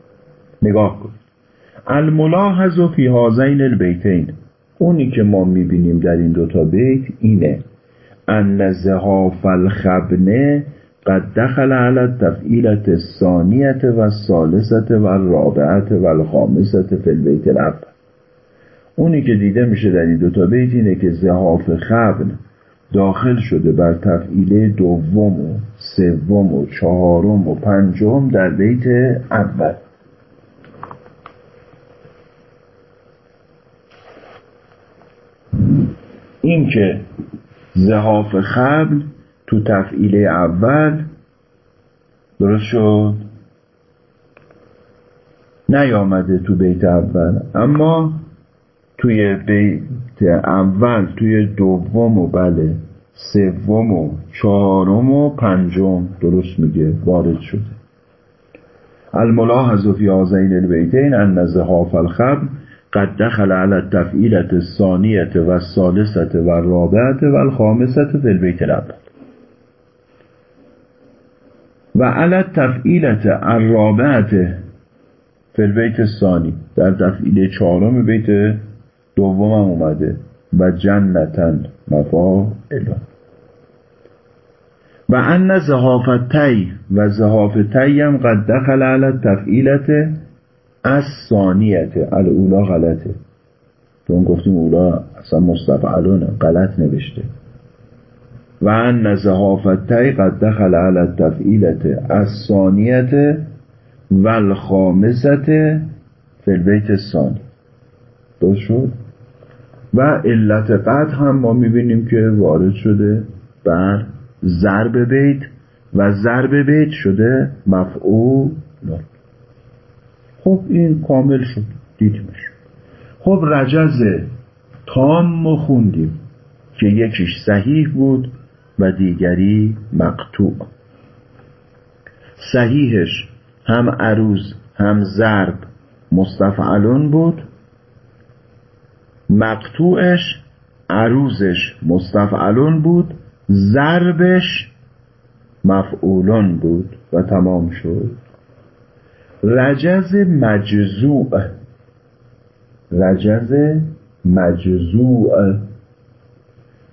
نگاه کن. الملاحظ فی هازین البیتین. اونی که ما می‌بینیم در این دوتا بیت اینه. ان زهاف الخبنه قد دخل على التفعیلت الثانیت و الثالثت و الرابعت و الخامست فی البیت الاول اونی که دیده میشه در این دوتا بیت اینه که زهاف خبن داخل شده بر تفعیله دوم و سوم و چهارم و پنجم در بیت اول. این که زهاف خبل تو تفعیله اول درست شد؟ نیامده تو بیت اول. اما توی بیت اول توی دوم و بله سوم و چهارم و پنجم درست میگه وارد شده. الملاحظ فی هذین البیتین ان زهاف الخبر قد دخل على التفعیلة الثانیة و الثالثة و الرابعة و الخامسة فی البیت الاول و علت تفعیلت الرابعت فی البیت ثانی در تفعیل چهارم بیت دوم هم اومده. و جنتن. مفاعلا و ان زهافتی و زهافتی هم قد دخل علی تفعیلت از ثانیت الاولا غلطه. چون گفتیم اولا اصلا مستفعلونه غلط نوشته. و ان زهافتی قد دخل علی تفعیلت از ثانیت و الخامست فی البیت الثانی. درست شد؟ و علت قد هم ما می‌بینیم که وارد شده. بر ضرب بیت و ضرب بیت شده مفعول. خب این کامل شد. دیدیمش. خب رجز تام خوندیم که یکیش صحیح بود. و دیگری مقتوع صحیحش هم عروض هم ضرب مستفعلون بود. مقتوعش عروزش مستفعلون بود. ضربش مفعولون بود و تمام شد. رجز مجزوع. رجز مجزوع.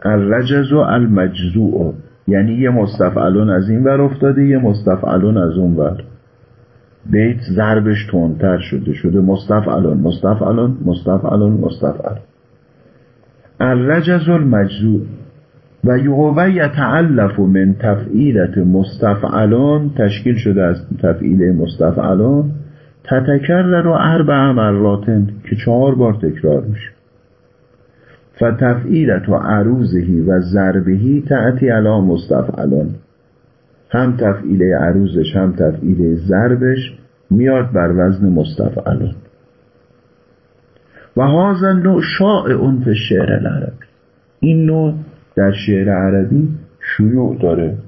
الرجز و المجزوع. یعنی یه مستفعلون از این ور افتاده یه مستفعلون از اون ور. بیت ضربش تندتر شده شده مستفعلون مستفعلون مستفعلون مستفعلون الرجز المجزوع. و یقوه یتعلف من تفعیلت مستفعلان تشکیل شده از تفعیل مستفعلان تتکرر و اربع مراتن که چهار بار تکرار میشه. فتفعیلت و عروضهی و ضربهی تعتی علا مستفعلان. هم تفعیل عروضش هم تفعیل ضربش میاد بر وزن مستفعلان. و هازن نوع شائع فی شعر العربی. این نوع در شعر عربی شیوع داره.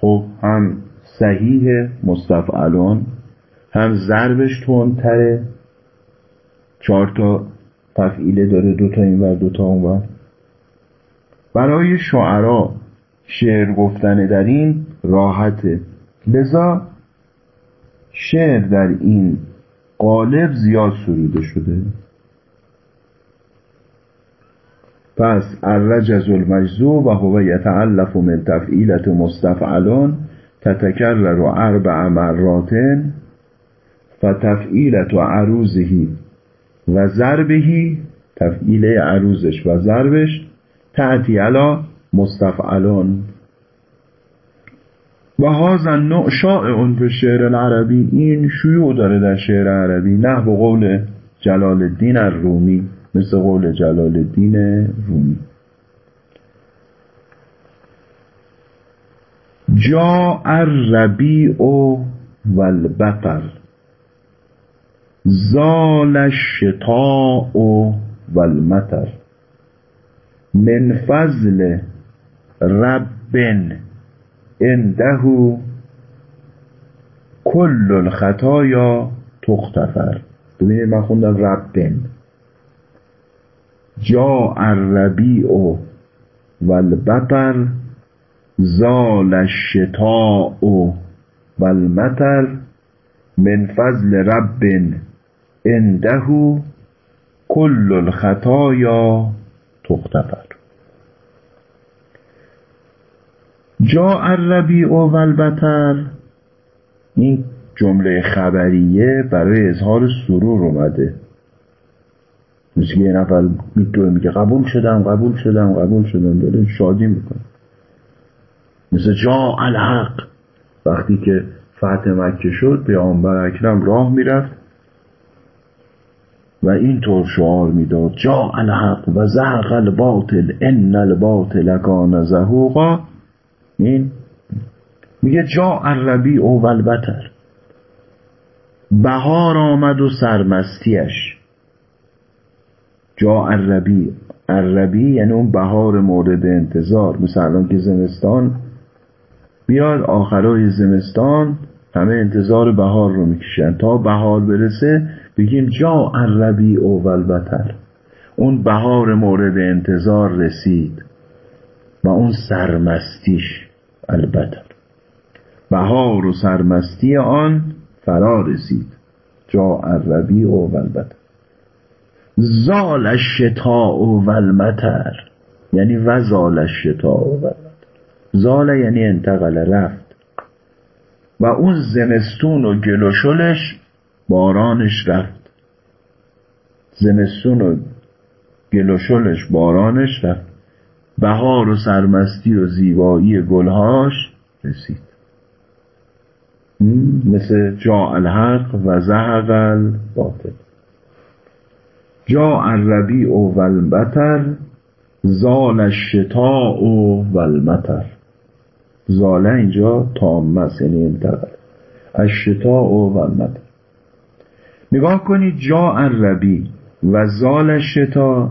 خب هم صحیح مستفعلان هم ضربش تندتره. چهار تا تفعیله داره دوتا این ور دوتا اون ور. برای شعرا شعر گفتن در این راحته. لذا شعر در این قالب زیاد سروده شده. پس الرجز المجزو و هو یتعلف من تفعیلت مستفعلان تتکرر اربع مرات فتفعیلت عروزهی و ضربهی تفعیل عروزش و ضربش تعتی علا مستفعلان و هازا نوع شائع به شعر العربی. این شیوع داره در شعر عربی. نه به قول جلال الدین الرومی مثل قول جلال الدین رومی. جا الربیع و البقر زال الشتاء و المطر من فضل رب عنده کل الخطایا تختفر ببینید من خوندم ربن جا الربیع و البطر زال الشتاء و المطر من فضل رب عنده کل الخطایا تختفر جا الربیع و البطر این جمله خبریه برای اظهار سرور اومده. مثل یه نفر می‌تونه میگه قبول شدم قبول شدم قبول شدم. داره شادی می‌کنه. مثل جا الحق. وقتی که فتح مکه شد پیامبر اکرم راه می‌رفت. و اینطور شعار می‌داد جا الحق و زهق الباطل ان الباطل کان زهوقا. این میگه جا الربیع و البتر بهار آمد و سرمستیش جا الربیع. الربیع یعنی اون بهار مورد انتظار. مثلا که زمستان بیاد آخرای زمستان همه انتظار بهار رو می‌کشن. تا بهار برسه بگیم جا الربیع و البتر اون بهار مورد انتظار رسید و اون سرمستیش البتر بهار و سرمستی آن فرا رسید. جا الربیع و البتر زال الشتاء و المطر. یعنی وزال الشتاء و زال یعنی انتقل رفت. و اون زمستون و گلوشلش بارانش رفت. زمستون و گلوشلش بارانش رفت. بهار و سرمستی و زیبایی گلهاش رسید. مثل جا الحق و زهق الباطل. جا الربیع و البتر زال الشتاء و المطر زاله اینجا تامه است یعنی انتقل الشتاء و المطر نگاه کنید جا الربی و زال الشتاء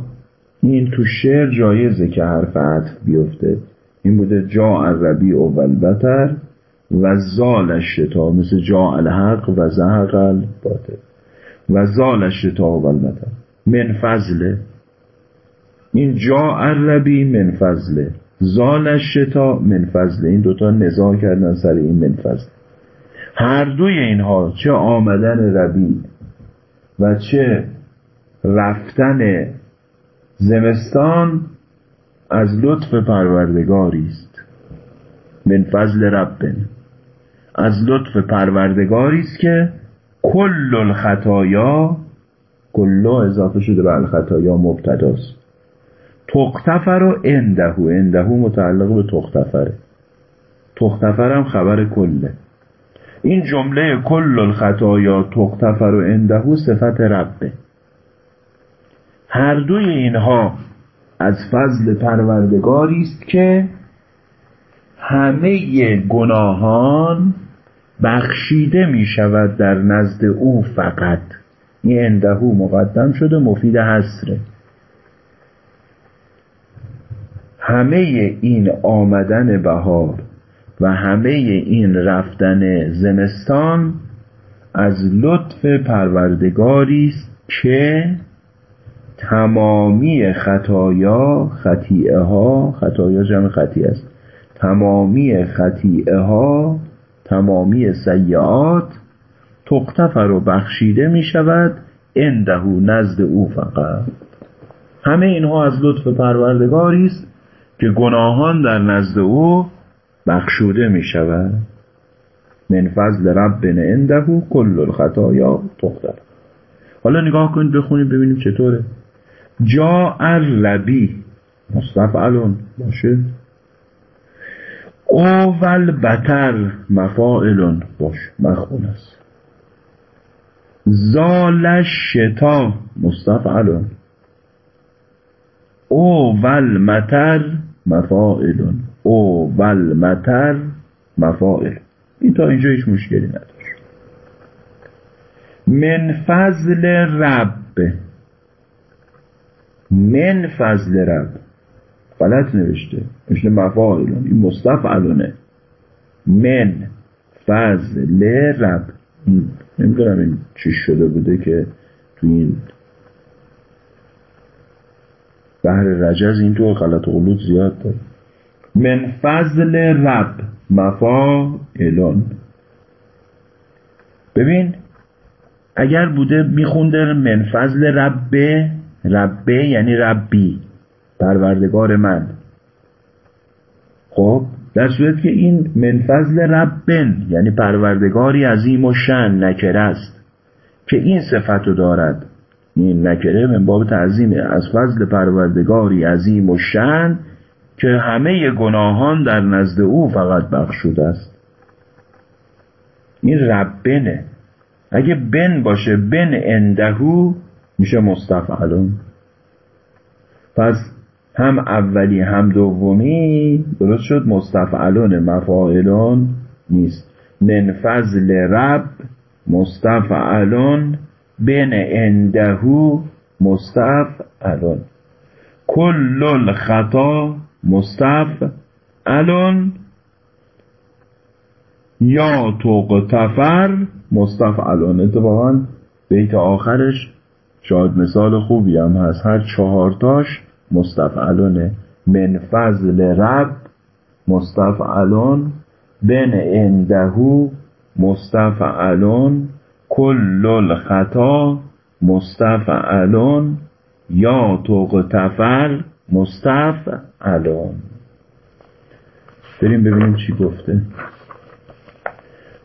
این تو شعر جایزه که حرف عطف بیفته. این بوده جا الربی و البتر و زال الشتاء مثل جا الحق و زهق الباطل. و زال الشتاء و البتر. من فضله این جا عربی من فضله زال شتا من فضله این دوتا نزاع کردن سر این من فضله هر دوی اینها چه آمدن ربی و چه رفتن زمستان از لطف پروردگاری است. من فضل ربن. از لطف پروردگاری است که کل الخطایا کلا اضافه شده به الخطایا مبتداست. تختفر و اندهو اندهو متعلق به تختفره. تختفر هم خبر کله. این جمله کل الخطایا تختفر و اندهو صفت ربه. هر دوی اینها از فضل پروردگاری است که همه گناهان بخشیده می شود در نزد او فقط. این اندهو مقدم شده مفید حسره همه این آمدن بهار و همه این رفتن زمستان از لطف پروردگاری است که تمامی خطایا خطیعه ها خطایا جمع خطیه است. تمامی خطیعه ها تمامی سیعات تقتفر و بخشیده می شود. اندهو نزد او فقط. همه اینها از لطف پروردگاری است که گناهان در نزد او بخشوده می شود من فضل ربنا اندهو کل الخطایا تختر. حالا نگاه کنید بخونید ببینیم چطوره. جا الربی مستفعلون. باشه. اول بتر مفاعلون. باش. مخون است. زال شتا مستفعلون. او ول متر مفاعلون. او ول متر مفاعل. این تا اینجا هیچ مشکلی نداشت من فضل رب. من فضل رب. غلط نوشته. نوشته مفاعلون. این مستفعلونه. من فضل رب. نمی‌دونم این چی شده بوده که تو این بحر رجز این تو غلط غلوط زیاد داره. من فضل رب. مفاعلون ببین اگر بوده میخونده من فضل ربه ربه یعنی ربی پروردگار من. خب در صورت که این من فضل ربن یعنی پروردگاری عظیم و شن نکره است. که این صفت رو دارد. این نکره من باب تعظیم از فضل پروردگاری عظیم و شن که همه گناهان در نزد او فقط بخشوده است. این ربنه اگه بن باشه بن اندهو میشه مستفعلون. پس هم اولی هم دومی درست شد مستفعلون مفاعلون نیست. من فضل رب مستفعلون بن اندهو مستفعلون. کل الخطا مستفعلون یا تقتفر مستفعلون اتفاقا بیت آخرش شاید مثال خوبی هم هست. هر چهارتاش مستفعلونه من فضل رب مستفعلون بن اندهو مستفعلون کل الخطا مستفعلون یا تغتفر مستفعلون بریم ببینیم چی گفته.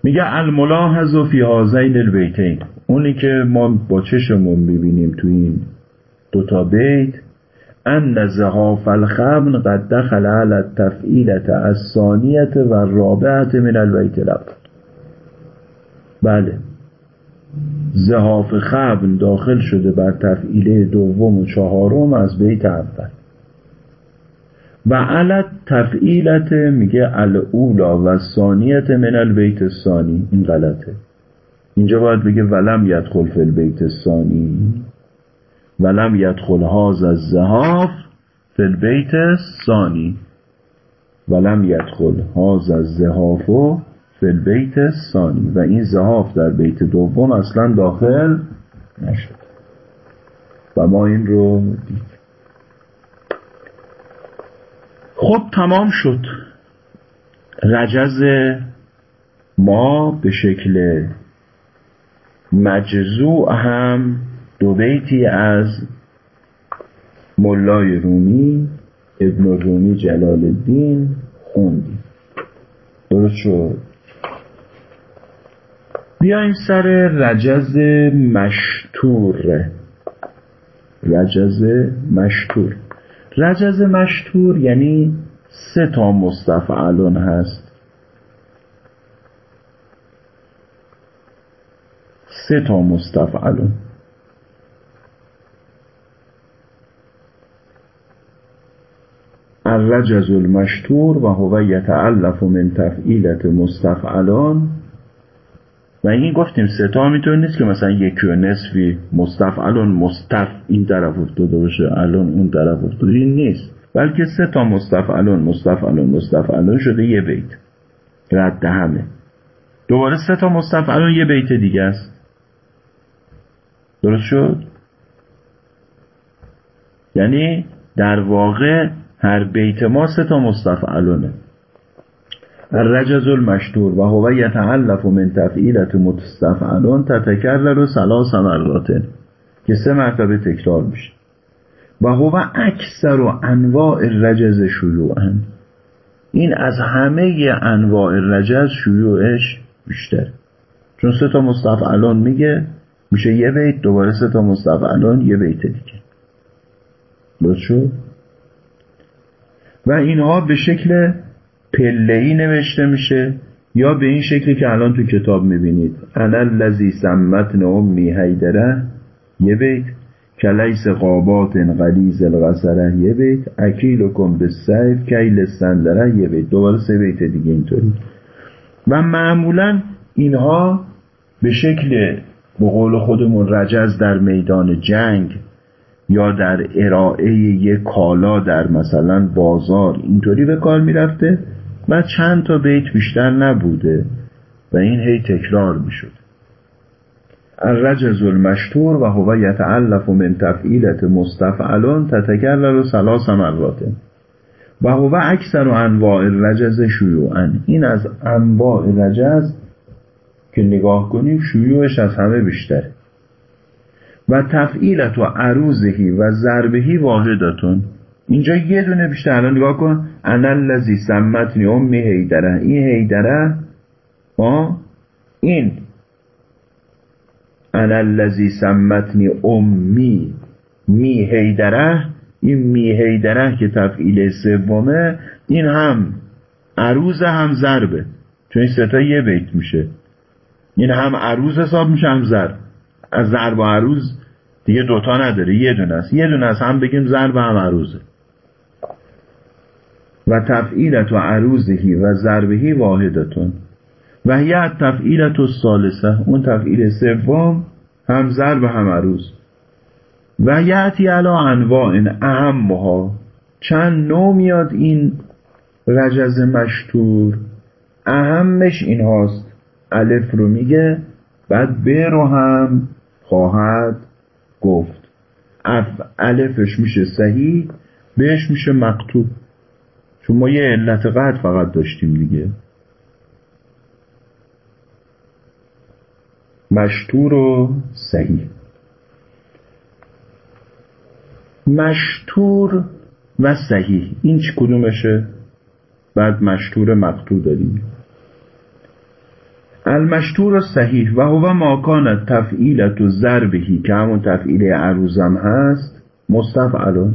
میگه الملاحظ فی هازین البیتین. اونی که ما با چشمون ببینیم تو این دوتا بیت ان زهاف الخمن قد دخل على التفعیلت الثانیت و رابعت من البیت الاول بله. زهاف خبن داخل شده بر تفعیله دوم و چهارم از بیت اول. و علت تفعیلت میگه الاولا و ثانیت من البیت ثانی این غلطه. اینجا باید بگه ولم یدخل فی البیت ثانی ولم یدخل هاز از زهاف فی البیت ثانی ولم یدخل هاز از زهافو فی البیت ثانی و این زهاف در بیت دوم اصلا داخل نشد. و ما این رو دید خب تمام شد. رجز ما به شکل مجزوع هم دو بیتی از ملای رومی ابن رومی جلال الدین خوندیم. درست شد؟ بیایم سر رجز مشتور. رجز مشتور. رجز مشتور یعنی سه تا مستفعلون هست. سه تا مستفعلون الرجز المشتور و هو یتعلف من تفعیلت مستفعلان و این گفتیم ستا می‌تونه نیست که مثلا یکی و نصفی مستفعلون مستف این طرف افتاده باشه الان اون طرف افتاده این نیست. بلکه سه تا مستفعلون مستفعلون مستفعلون شده یه بیت. رد همه. دوباره سه تا مستفعلون یه بیت دیگه است. درست شد؟ یعنی در واقع هر بیت ما سه تا مستفعلونه الرجز المشتور و هو یتعلف من تفعیلت مستفعلون تتکرر سلاس مرات که سه مرتبه تکرار میشه. و هو اکثر و انواع رجز شیوعا این از همه انواع رجز شیوعش بیشتر چون سه تا مستفعلون میگه میشه یه بیت دوباره سه تا مستفعلون یه بیت دیگه. درست شد؟ و اینها به شکل پلهی نوشته میشه یا به این شکلی که الان تو کتاب می‌بینید. انا الذی سمتن امی حیدره. یه بیت. کلیس قابات غلیز الغسره. یه بیت. اکیلکم به سیف کیل سندره. یه بیت. دوباره سه بیت دیگه اینطوری. و معمولا اینها به شکل به قول خودمون رجز در میدان جنگ یا در ارائه یک کالا در مثلا بازار اینطوری به کار می‌رفته. و چند تا بیت بیشتر نبوده و این هی تکرار می‌شد. الرجز المشتور و هو یتعلف من تفعیلت مستفعلون تتکرر سلاس مرات. و هو اکثر انواع رجز شیوعا. این از انواع رجز که نگاه کنیم شیوعش از همه بیشتره. و تفعیلت و عروضهی و ضربهی واحدتون. اینجا یه دونه بیشتر. الان نگاه کن. انا الذی سمتنی امی هیدره. این هیدره. این. انا الذی سمتنی امی می. هیدره. این می هیدره که تفعیل سومه. این هم عروض هم ضربه. چون این ستا یه بیت میشه. این هم عروض حساب میشه هم ضرب. از ضرب و عروض دیگه دوتا نداره. یه دونه است. یه دونه است. هم بگیم ضرب هم عروضه. و تفعیلت و عروضهی و ضربهی واحدتون. و هی تفعیلت و سالسه اون تفعیل سوم هم ضرب هم عروض. و یعتی علا انواع اهمها چند نوع میاد این رجز مشتور؟ اهمش این هاست الف رو میگه بعد ب رو هم خواهد گفت. الفش میشه صحیح بهش میشه مکتوب. چون ما یه علت قد فقط داشتیم دیگه. مشتور و صحیح. مشتور و صحیح. این چی کدومشه؟ بعد مشتور مقتو داریم. المشتور و صحیح و هو ماکان تفعیلت و ضربهی که همون تفعیل عروزم هست مستفعلون.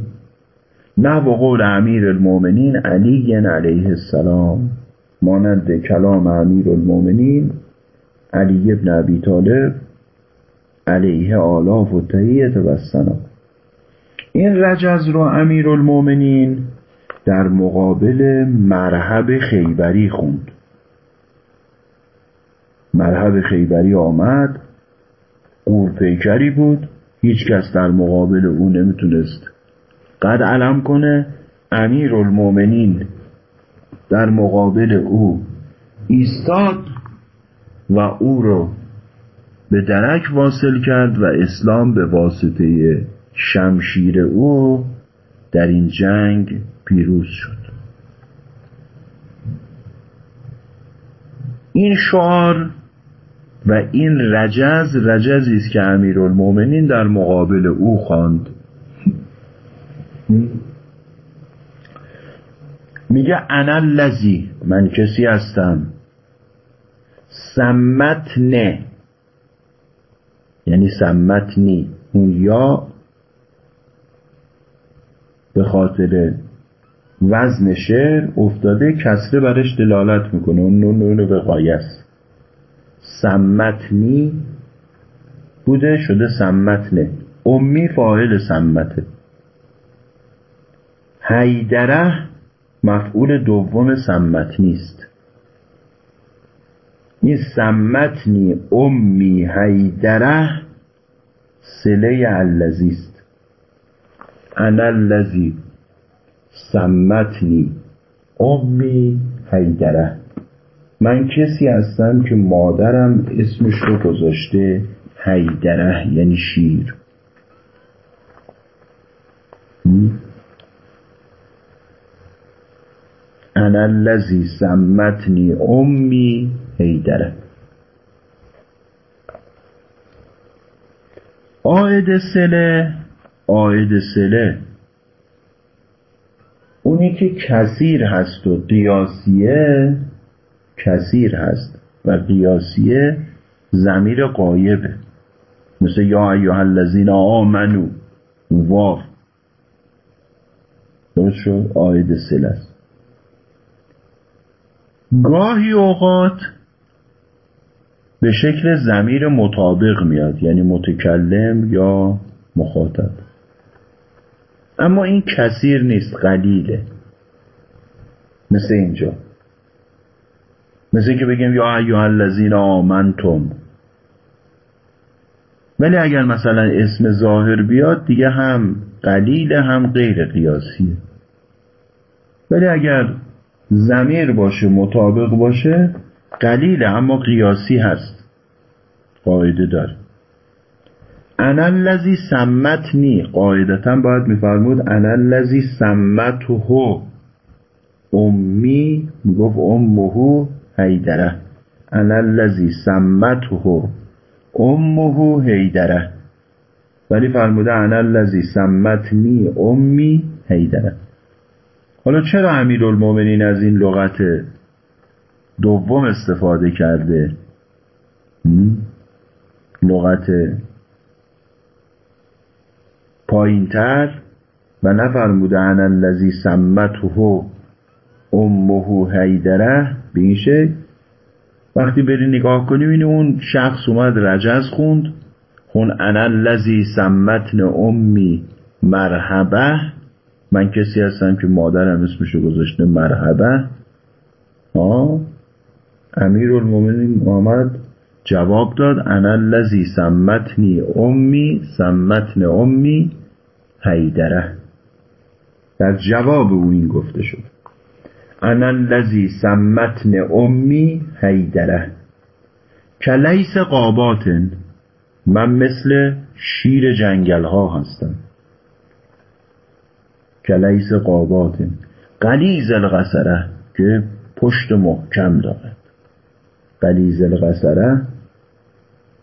نه و قول امیر المومنین علی علیه السلام مانند کلام امیر المومنین علی ابن ابی طالب علیه آلاف و تهیت و السلام. این رجز رو امیر المومنین در مقابل مرحب خیبری خوند. مرحب خیبری آمد قورپیکری بود هیچ کس در مقابل او نمی‌تونست قد علم کنه امیر المومنین در مقابل او ایستاد و او رو به درک واصل کرد و اسلام به واسطه شمشیر او در این جنگ پیروز شد. این شعار و این رجز رجزی است که امیرالمؤمنین در مقابل او خواند. میگه انا الذی من کسی هستم. سمتنه یعنی سمتنی اون یا به خاطر وزن شعر افتاده کسره برش دلالت می‌کنه. اون نون نون وقایه است سمتنی بوده شده سمتنه امی فاعل سمته. هیدره مفعول دوم سمت نیست. این سمتنی امی هیدره سله الذی است انا الذی سمتنی امی هیدره من کسی هستم که مادرم اسمش رو گذاشته هیدره یعنی شیر. انا الذی سمتنی امی هیدره آید سله آید سله. اونی که کثیر هست و قیاسیه کثیر هست و قیاسیه زمیر قایبه. مثل یا ایها الذین آمنو واف درست شد؟ آید سل است. گاهی اوقات به شکل زمیر مطابق میاد یعنی متکلم یا مخاطب. اما این کثیر نیست قلیله. مثل اینجا. مثل که بگیم یا ایها الذین آمنتم. ولی اگر مثلا اسم ظاهر بیاد دیگه هم قلیل هم غیر قیاسیه. ولی اگر زمیر باشه مطابق باشه قلیله اما قیاسی هست. قاعده داره. انا الذی سمتنی قاعدتا باید میفرمود انا الذی سمته امی می‌گفت امه هیدره انا الذی سمته امه هیدره ولی فرموده انا الذی سمتنی امی هیدره حالا چرا امیرالمومنین از این لغت دوم استفاده کرده؟ لغت پایینتر؟ و نفرموده انا الذی سمته امه هیدره به این شکل. وقتی بری نگاه کنیم این اون شخص اومد رجز خوند. خون انا الذی سمتن امی مرحبه. من کسی هستم که مادرم اسمشو گذاشته مرحبه ها امیر محمد جواب داد انا الذی سمتنی امی سمتن امی هیدره در جواب او این گفته شد. انا الذی سمتن امی هیدره کلیس قاباتن من مثل شیر جنگل ها هستم. کلیس قاباتن قلیز القصره که پشت محکم دارد. قلیز القصره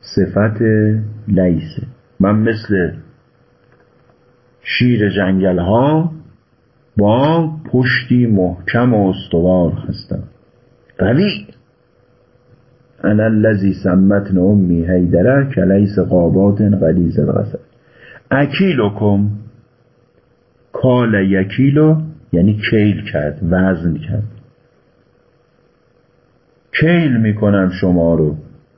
صفت لیسه من مثل شیر جنگل ها با پشتی محکم و استوار هستم. قوی. انا الذی سمتن امی هیدره کلیس قابات غلیظ الغسل اکیلکم کال یکیلو یعنی کیل کرد وزن کرد. کیل می‌کنم شما رو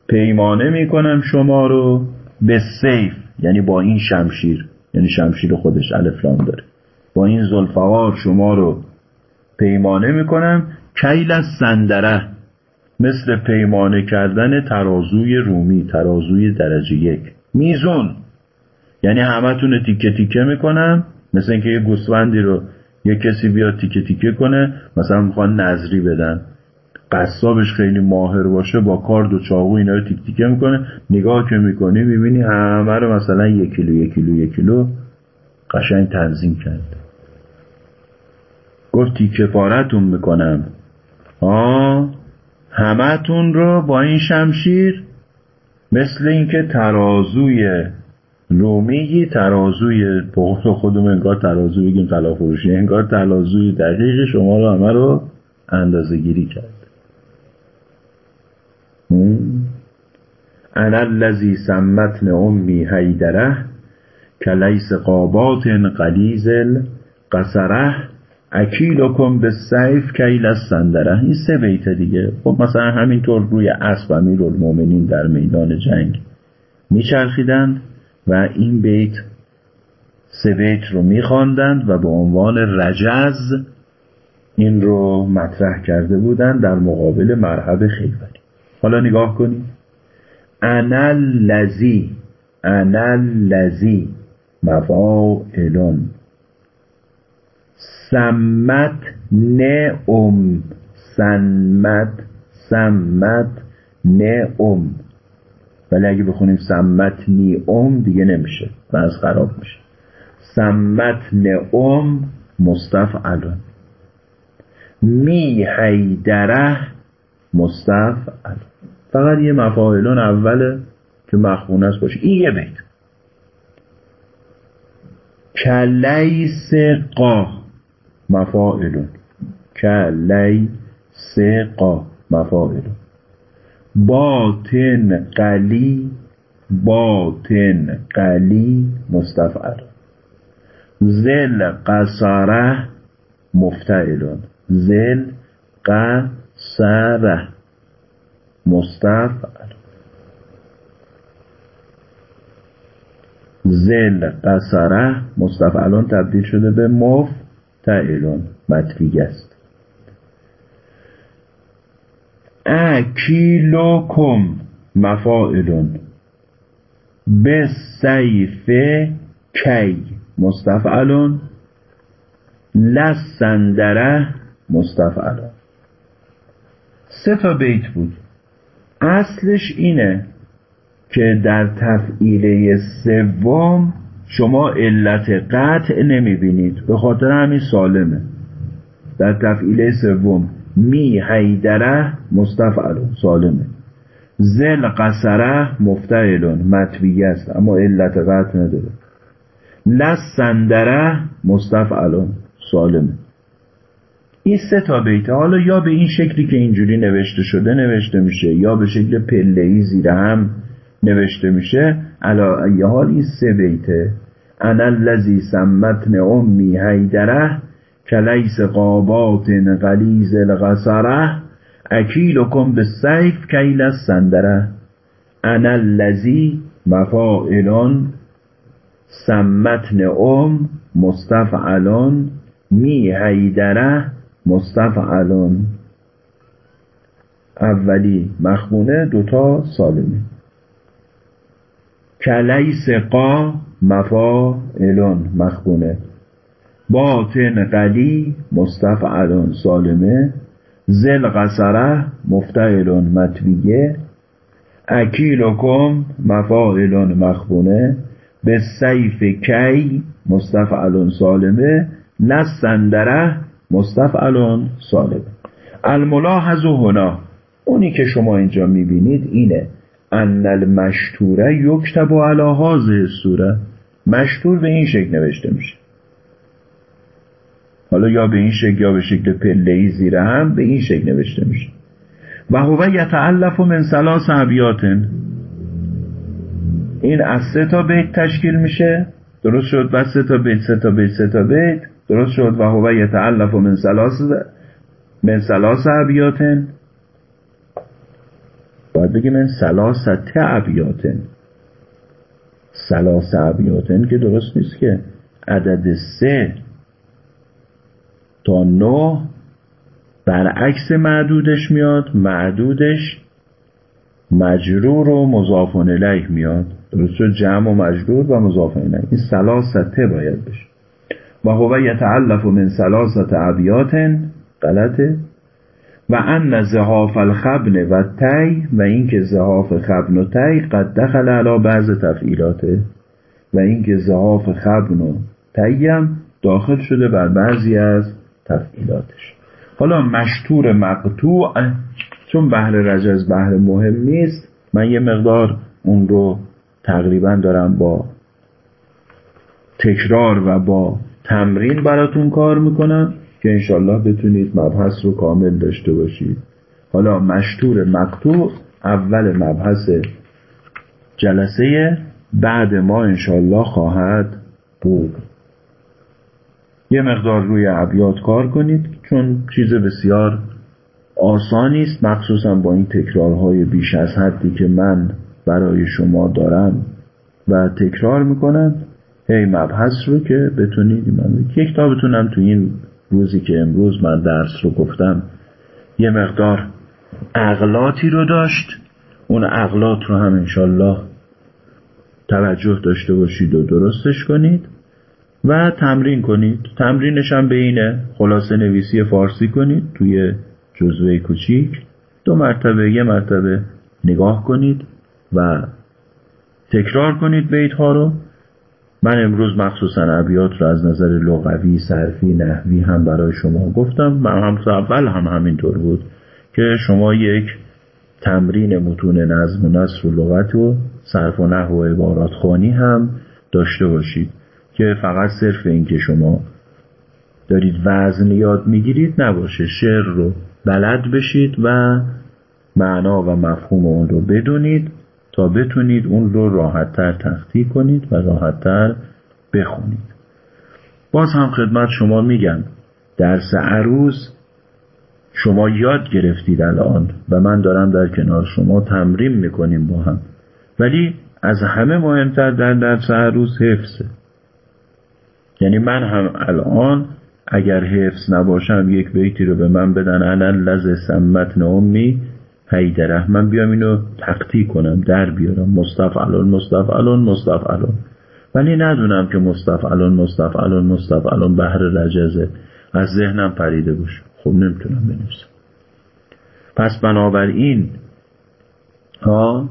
پیمانه می‌کنم شما رو به سیف یعنی با این شمشیر یعنی شمشیر خودش الفلام داره. با این زلفقار شما رو پیمانه می‌کنم کیل از سندره مثل پیمانه کردن ترازوی رومی ترازوی درجه یک. میزون یعنی همتون تیکه تیکه می‌کنم. مثل اینکه یه گوسفندی رو یه کسی بیاد تیکه تیکه کنه مثلا می‌خوان نظری بدن. قصابش خیلی ماهر باشه با کارد و چاقو اینا رو تیک تیکه می‌کنه. نگاه که می‌کنی می‌بینی همه رو مثلا یک کیلو یک کیلو یک کیلو قشنگ تنظیم کرد گفت تیکه پارتون می‌کنم. آه همتون رو با این شمشیر مثل اینکه ترازوی رومیگی ترازوی بقول خودم انگار ترازوی بگیم طلا فروشی انگار ترازوی دقیق شما رو همه رو اندازه گیری کرد. انا الذی سمتن امی حیدره کلیس قابات قلیز قصره اکیلکم به سیف کیل از سندره این سه بیت دیگه. خب مثلا همینطور روی اسب امیر در میدان جنگ میچرخیدند. و این بیت سه بیت رو میخواندند و به عنوان رجز این رو مطرح کرده بودند در مقابل مرحب خیبری. حالا نگاه کنید انا لذی انا لذی مفاعلون. سمت ام سمت سمت ام ولی اگه بخونیم سمت ام دیگه نمیشه از خراب میشه. سمت ام مستفعلون. می حیدره مستفعل فقط یه مفاعلون اوله که مخونه است باشه. این یه بیت. کلیس قا مفاعلون کلیس قا مفاعلون باطن قلی باطن قلی مستفعل. زل قصره مفتعلون زل قصره مستفعل. زل قصره مستفعلون تبدیل شده به مفتعلون. مطفیگ است. اکیلوکم مفاعلون. به سیف کی مستفعلون. لسندره مستفعلون. سه تا بیت بود. اصلش اینه که در تفعیله سوم شما علت قطع نمی‌بینید. به خاطر همین سالمه. در تفعیله سوم. می حیدره مستفعلون سالمه. زل قصره مفتعلون مطویه است اما علت قطع نداره. لسندره مستفعلون سالمه. این سه تا بیته حالا یا به این شکلی که اینجوری نوشته شده نوشته میشه یا به شکل پله زیر هم نوشته میشه علا ای حال این سه بیته. انا الذی سمتن امی حیدره کلیس قابات غلیز الغسره اکیلکم به سیف کیل السندره انا الذی مفاعلان سمتن ام مستفعلان می حیدره مستفعلان اولی مخمونه دوتا سالمی. کلیس قا مفاعلون مخبونه باطن قلی مستفعلون سالمه زل قصره مفتعلون مطویه اکیلکم مفاعلون مخبونه به سیف کی مستفعلون سالمه لسندره مستفعلون سالمه. الملاحظ هنا اونی که شما اینجا می‌بینید اینه. ان المشتوره یکتب علی هذه سوره مشتور به این شکل نوشته میشه. حالا یا به این شکل یا به شکل پله زیر هم به این شکل نوشته میشه. و هو یتعلف من ابیاتن این از سه تا بیت تشکیل میشه. درست شد؟ بس سه تا بیت سه تا بیت سه تا بیت. درست شد؟ و هو یتعلف من ثلاث من ابیاتن باید بگیم من ابیاتن ثلاث ابیاتن که درست نیست که. عدد سه. تا نه برعکس معدودش میاد معدودش مجرور و مضاف الیه میاد. درست جمع و مجرور و مضاف الیه. این ثلاثته باید بشه. و هو یتعلف من ثلاثت ابیات غلطه. و ان زهاف الخبن و تی و اینکه زهاف خبن و تی قد دخل علی بعض تفعیلاته. و اینکه زهاف خبن و تیم داخل شده بر بعضی از تفعیلاتش حالا مشتور مقتوع چون بحر رجز بحر مهم نیست من یه مقدار اون رو تقریبا دارم با تکرار و با تمرین براتون کار می‌کنم که انشالله بتونید مبحث رو کامل داشته باشید. حالا مشتور مقتوع اول مبحث جلسه بعد ما انشالله خواهد بود. یه مقدار روی ابیات کار کنید چون چیز بسیار آسانی است. مخصوصا با این تکرارهای بیش از حدی که من برای شما دارم و تکرار می‌کنم هی مبحث رو که بتونید من یک تا بتونم تو این روزی که امروز من درس رو گفتم یه مقدار اغلاطی رو داشت. اون اغلاط رو هم انشالله توجه داشته باشید و درستش کنید. و تمرین کنید. تمرینش هم به اینه خلاصه نویسی فارسی کنید توی جزوه کوچیک. دو مرتبه یه مرتبه نگاه کنید و تکرار کنید بیت ها رو. من امروز مخصوصا ابیات رو از نظر لغوی، صرفی، نحوی هم برای شما گفتم. من هم اول هم همینطور بود که شما یک تمرین متون نظم و نصر و لغت و صرف و نحو و عبارات خانی هم داشته باشید. که فقط صرف این که شما دارید وزن یاد می‌گیرید نباشه. شعر رو بلد بشید و معنا و مفهوم اون رو بدونید تا بتونید اون رو راحتتر تختی کنید و راحتتر بخونید. باز هم خدمت شما میگم درس عروض شما یاد گرفتید الان و من دارم در کنار شما تمرین می‌کنیم با هم. ولی از همه مهمتر در درس عروض حفظه. یعنی من هم الان اگر حفظ نباشم یک بیتی رو به من بدن. انا لز سمت نامی حیدره من بیام اینو تقطی کنم در بیارم. مستفعلون مستفعلون مستفعلون. ولی ندونم که مستفعلون مستفعلون مستفعلون. بهر رجزه. از ذهنم پریده باشه خب نمی‌تونم بنویسم. پس بنابراین ها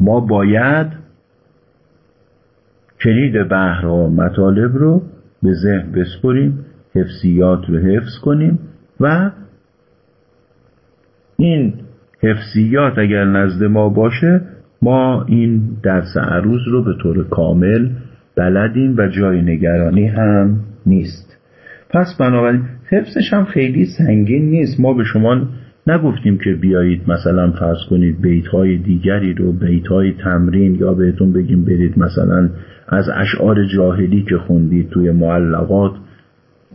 ما باید کلید بهرها مطالب رو به ذهن بسپریم حفظیات رو حفظ کنیم و این حفظیات اگر نزد ما باشه ما این درس عروض رو به طور کامل بلدیم و جای نگرانی هم نیست. پس بنابراین حفظش هم خیلی سنگین نیست. ما به شما نگفتیم که بیایید مثلا فرض کنید بیت های دیگری رو بیت های تمرین یا بهتون بگیم برید مثلا از اشعار جاهلی که خوندید توی معلقات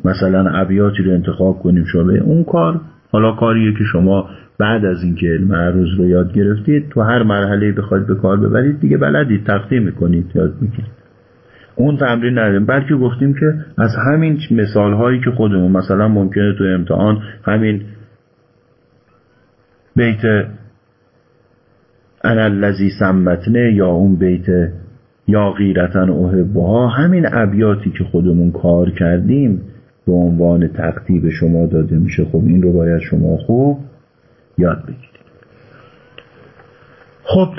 مثلا ابیاتی رو انتخاب کنیم شما اون کار. حالا کاریه که شما بعد از اینکه علم عروض رو یاد گرفتید تو هر مرحله بخواید به کار ببرید دیگه بلدید تقدیم می‌کنید یاد می‌گیرید. اون تمرین نداریم. بلکه گفتیم که از همین مثال هایی که خودمون مثلا ممکنه تو امتحان همین بیت انا الذی سمتنه یا اون بیت یا غیرتن احبها همین ابیاتی که خودمون کار کردیم به عنوان تقدیب شما داده میشه. خب این رو باید شما خوب یاد بگیرید. خب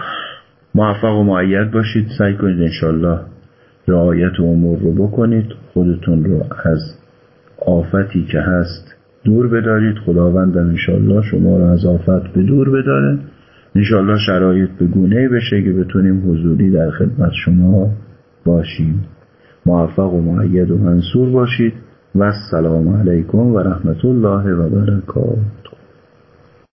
موفق و معید باشید. سعی کنید انشالله رعایت امور رو بکنید. خودتون رو از آفتی که هست دور بدارید. خداوندم انشالله شما رو از آفت به دور بداره. انشاءالله شرایط به گونه بشه که بتونیم حضوری در خدمت شما باشیم. موفق و معید و منصور باشید. و السلام علیکم و رحمت الله و برکاته.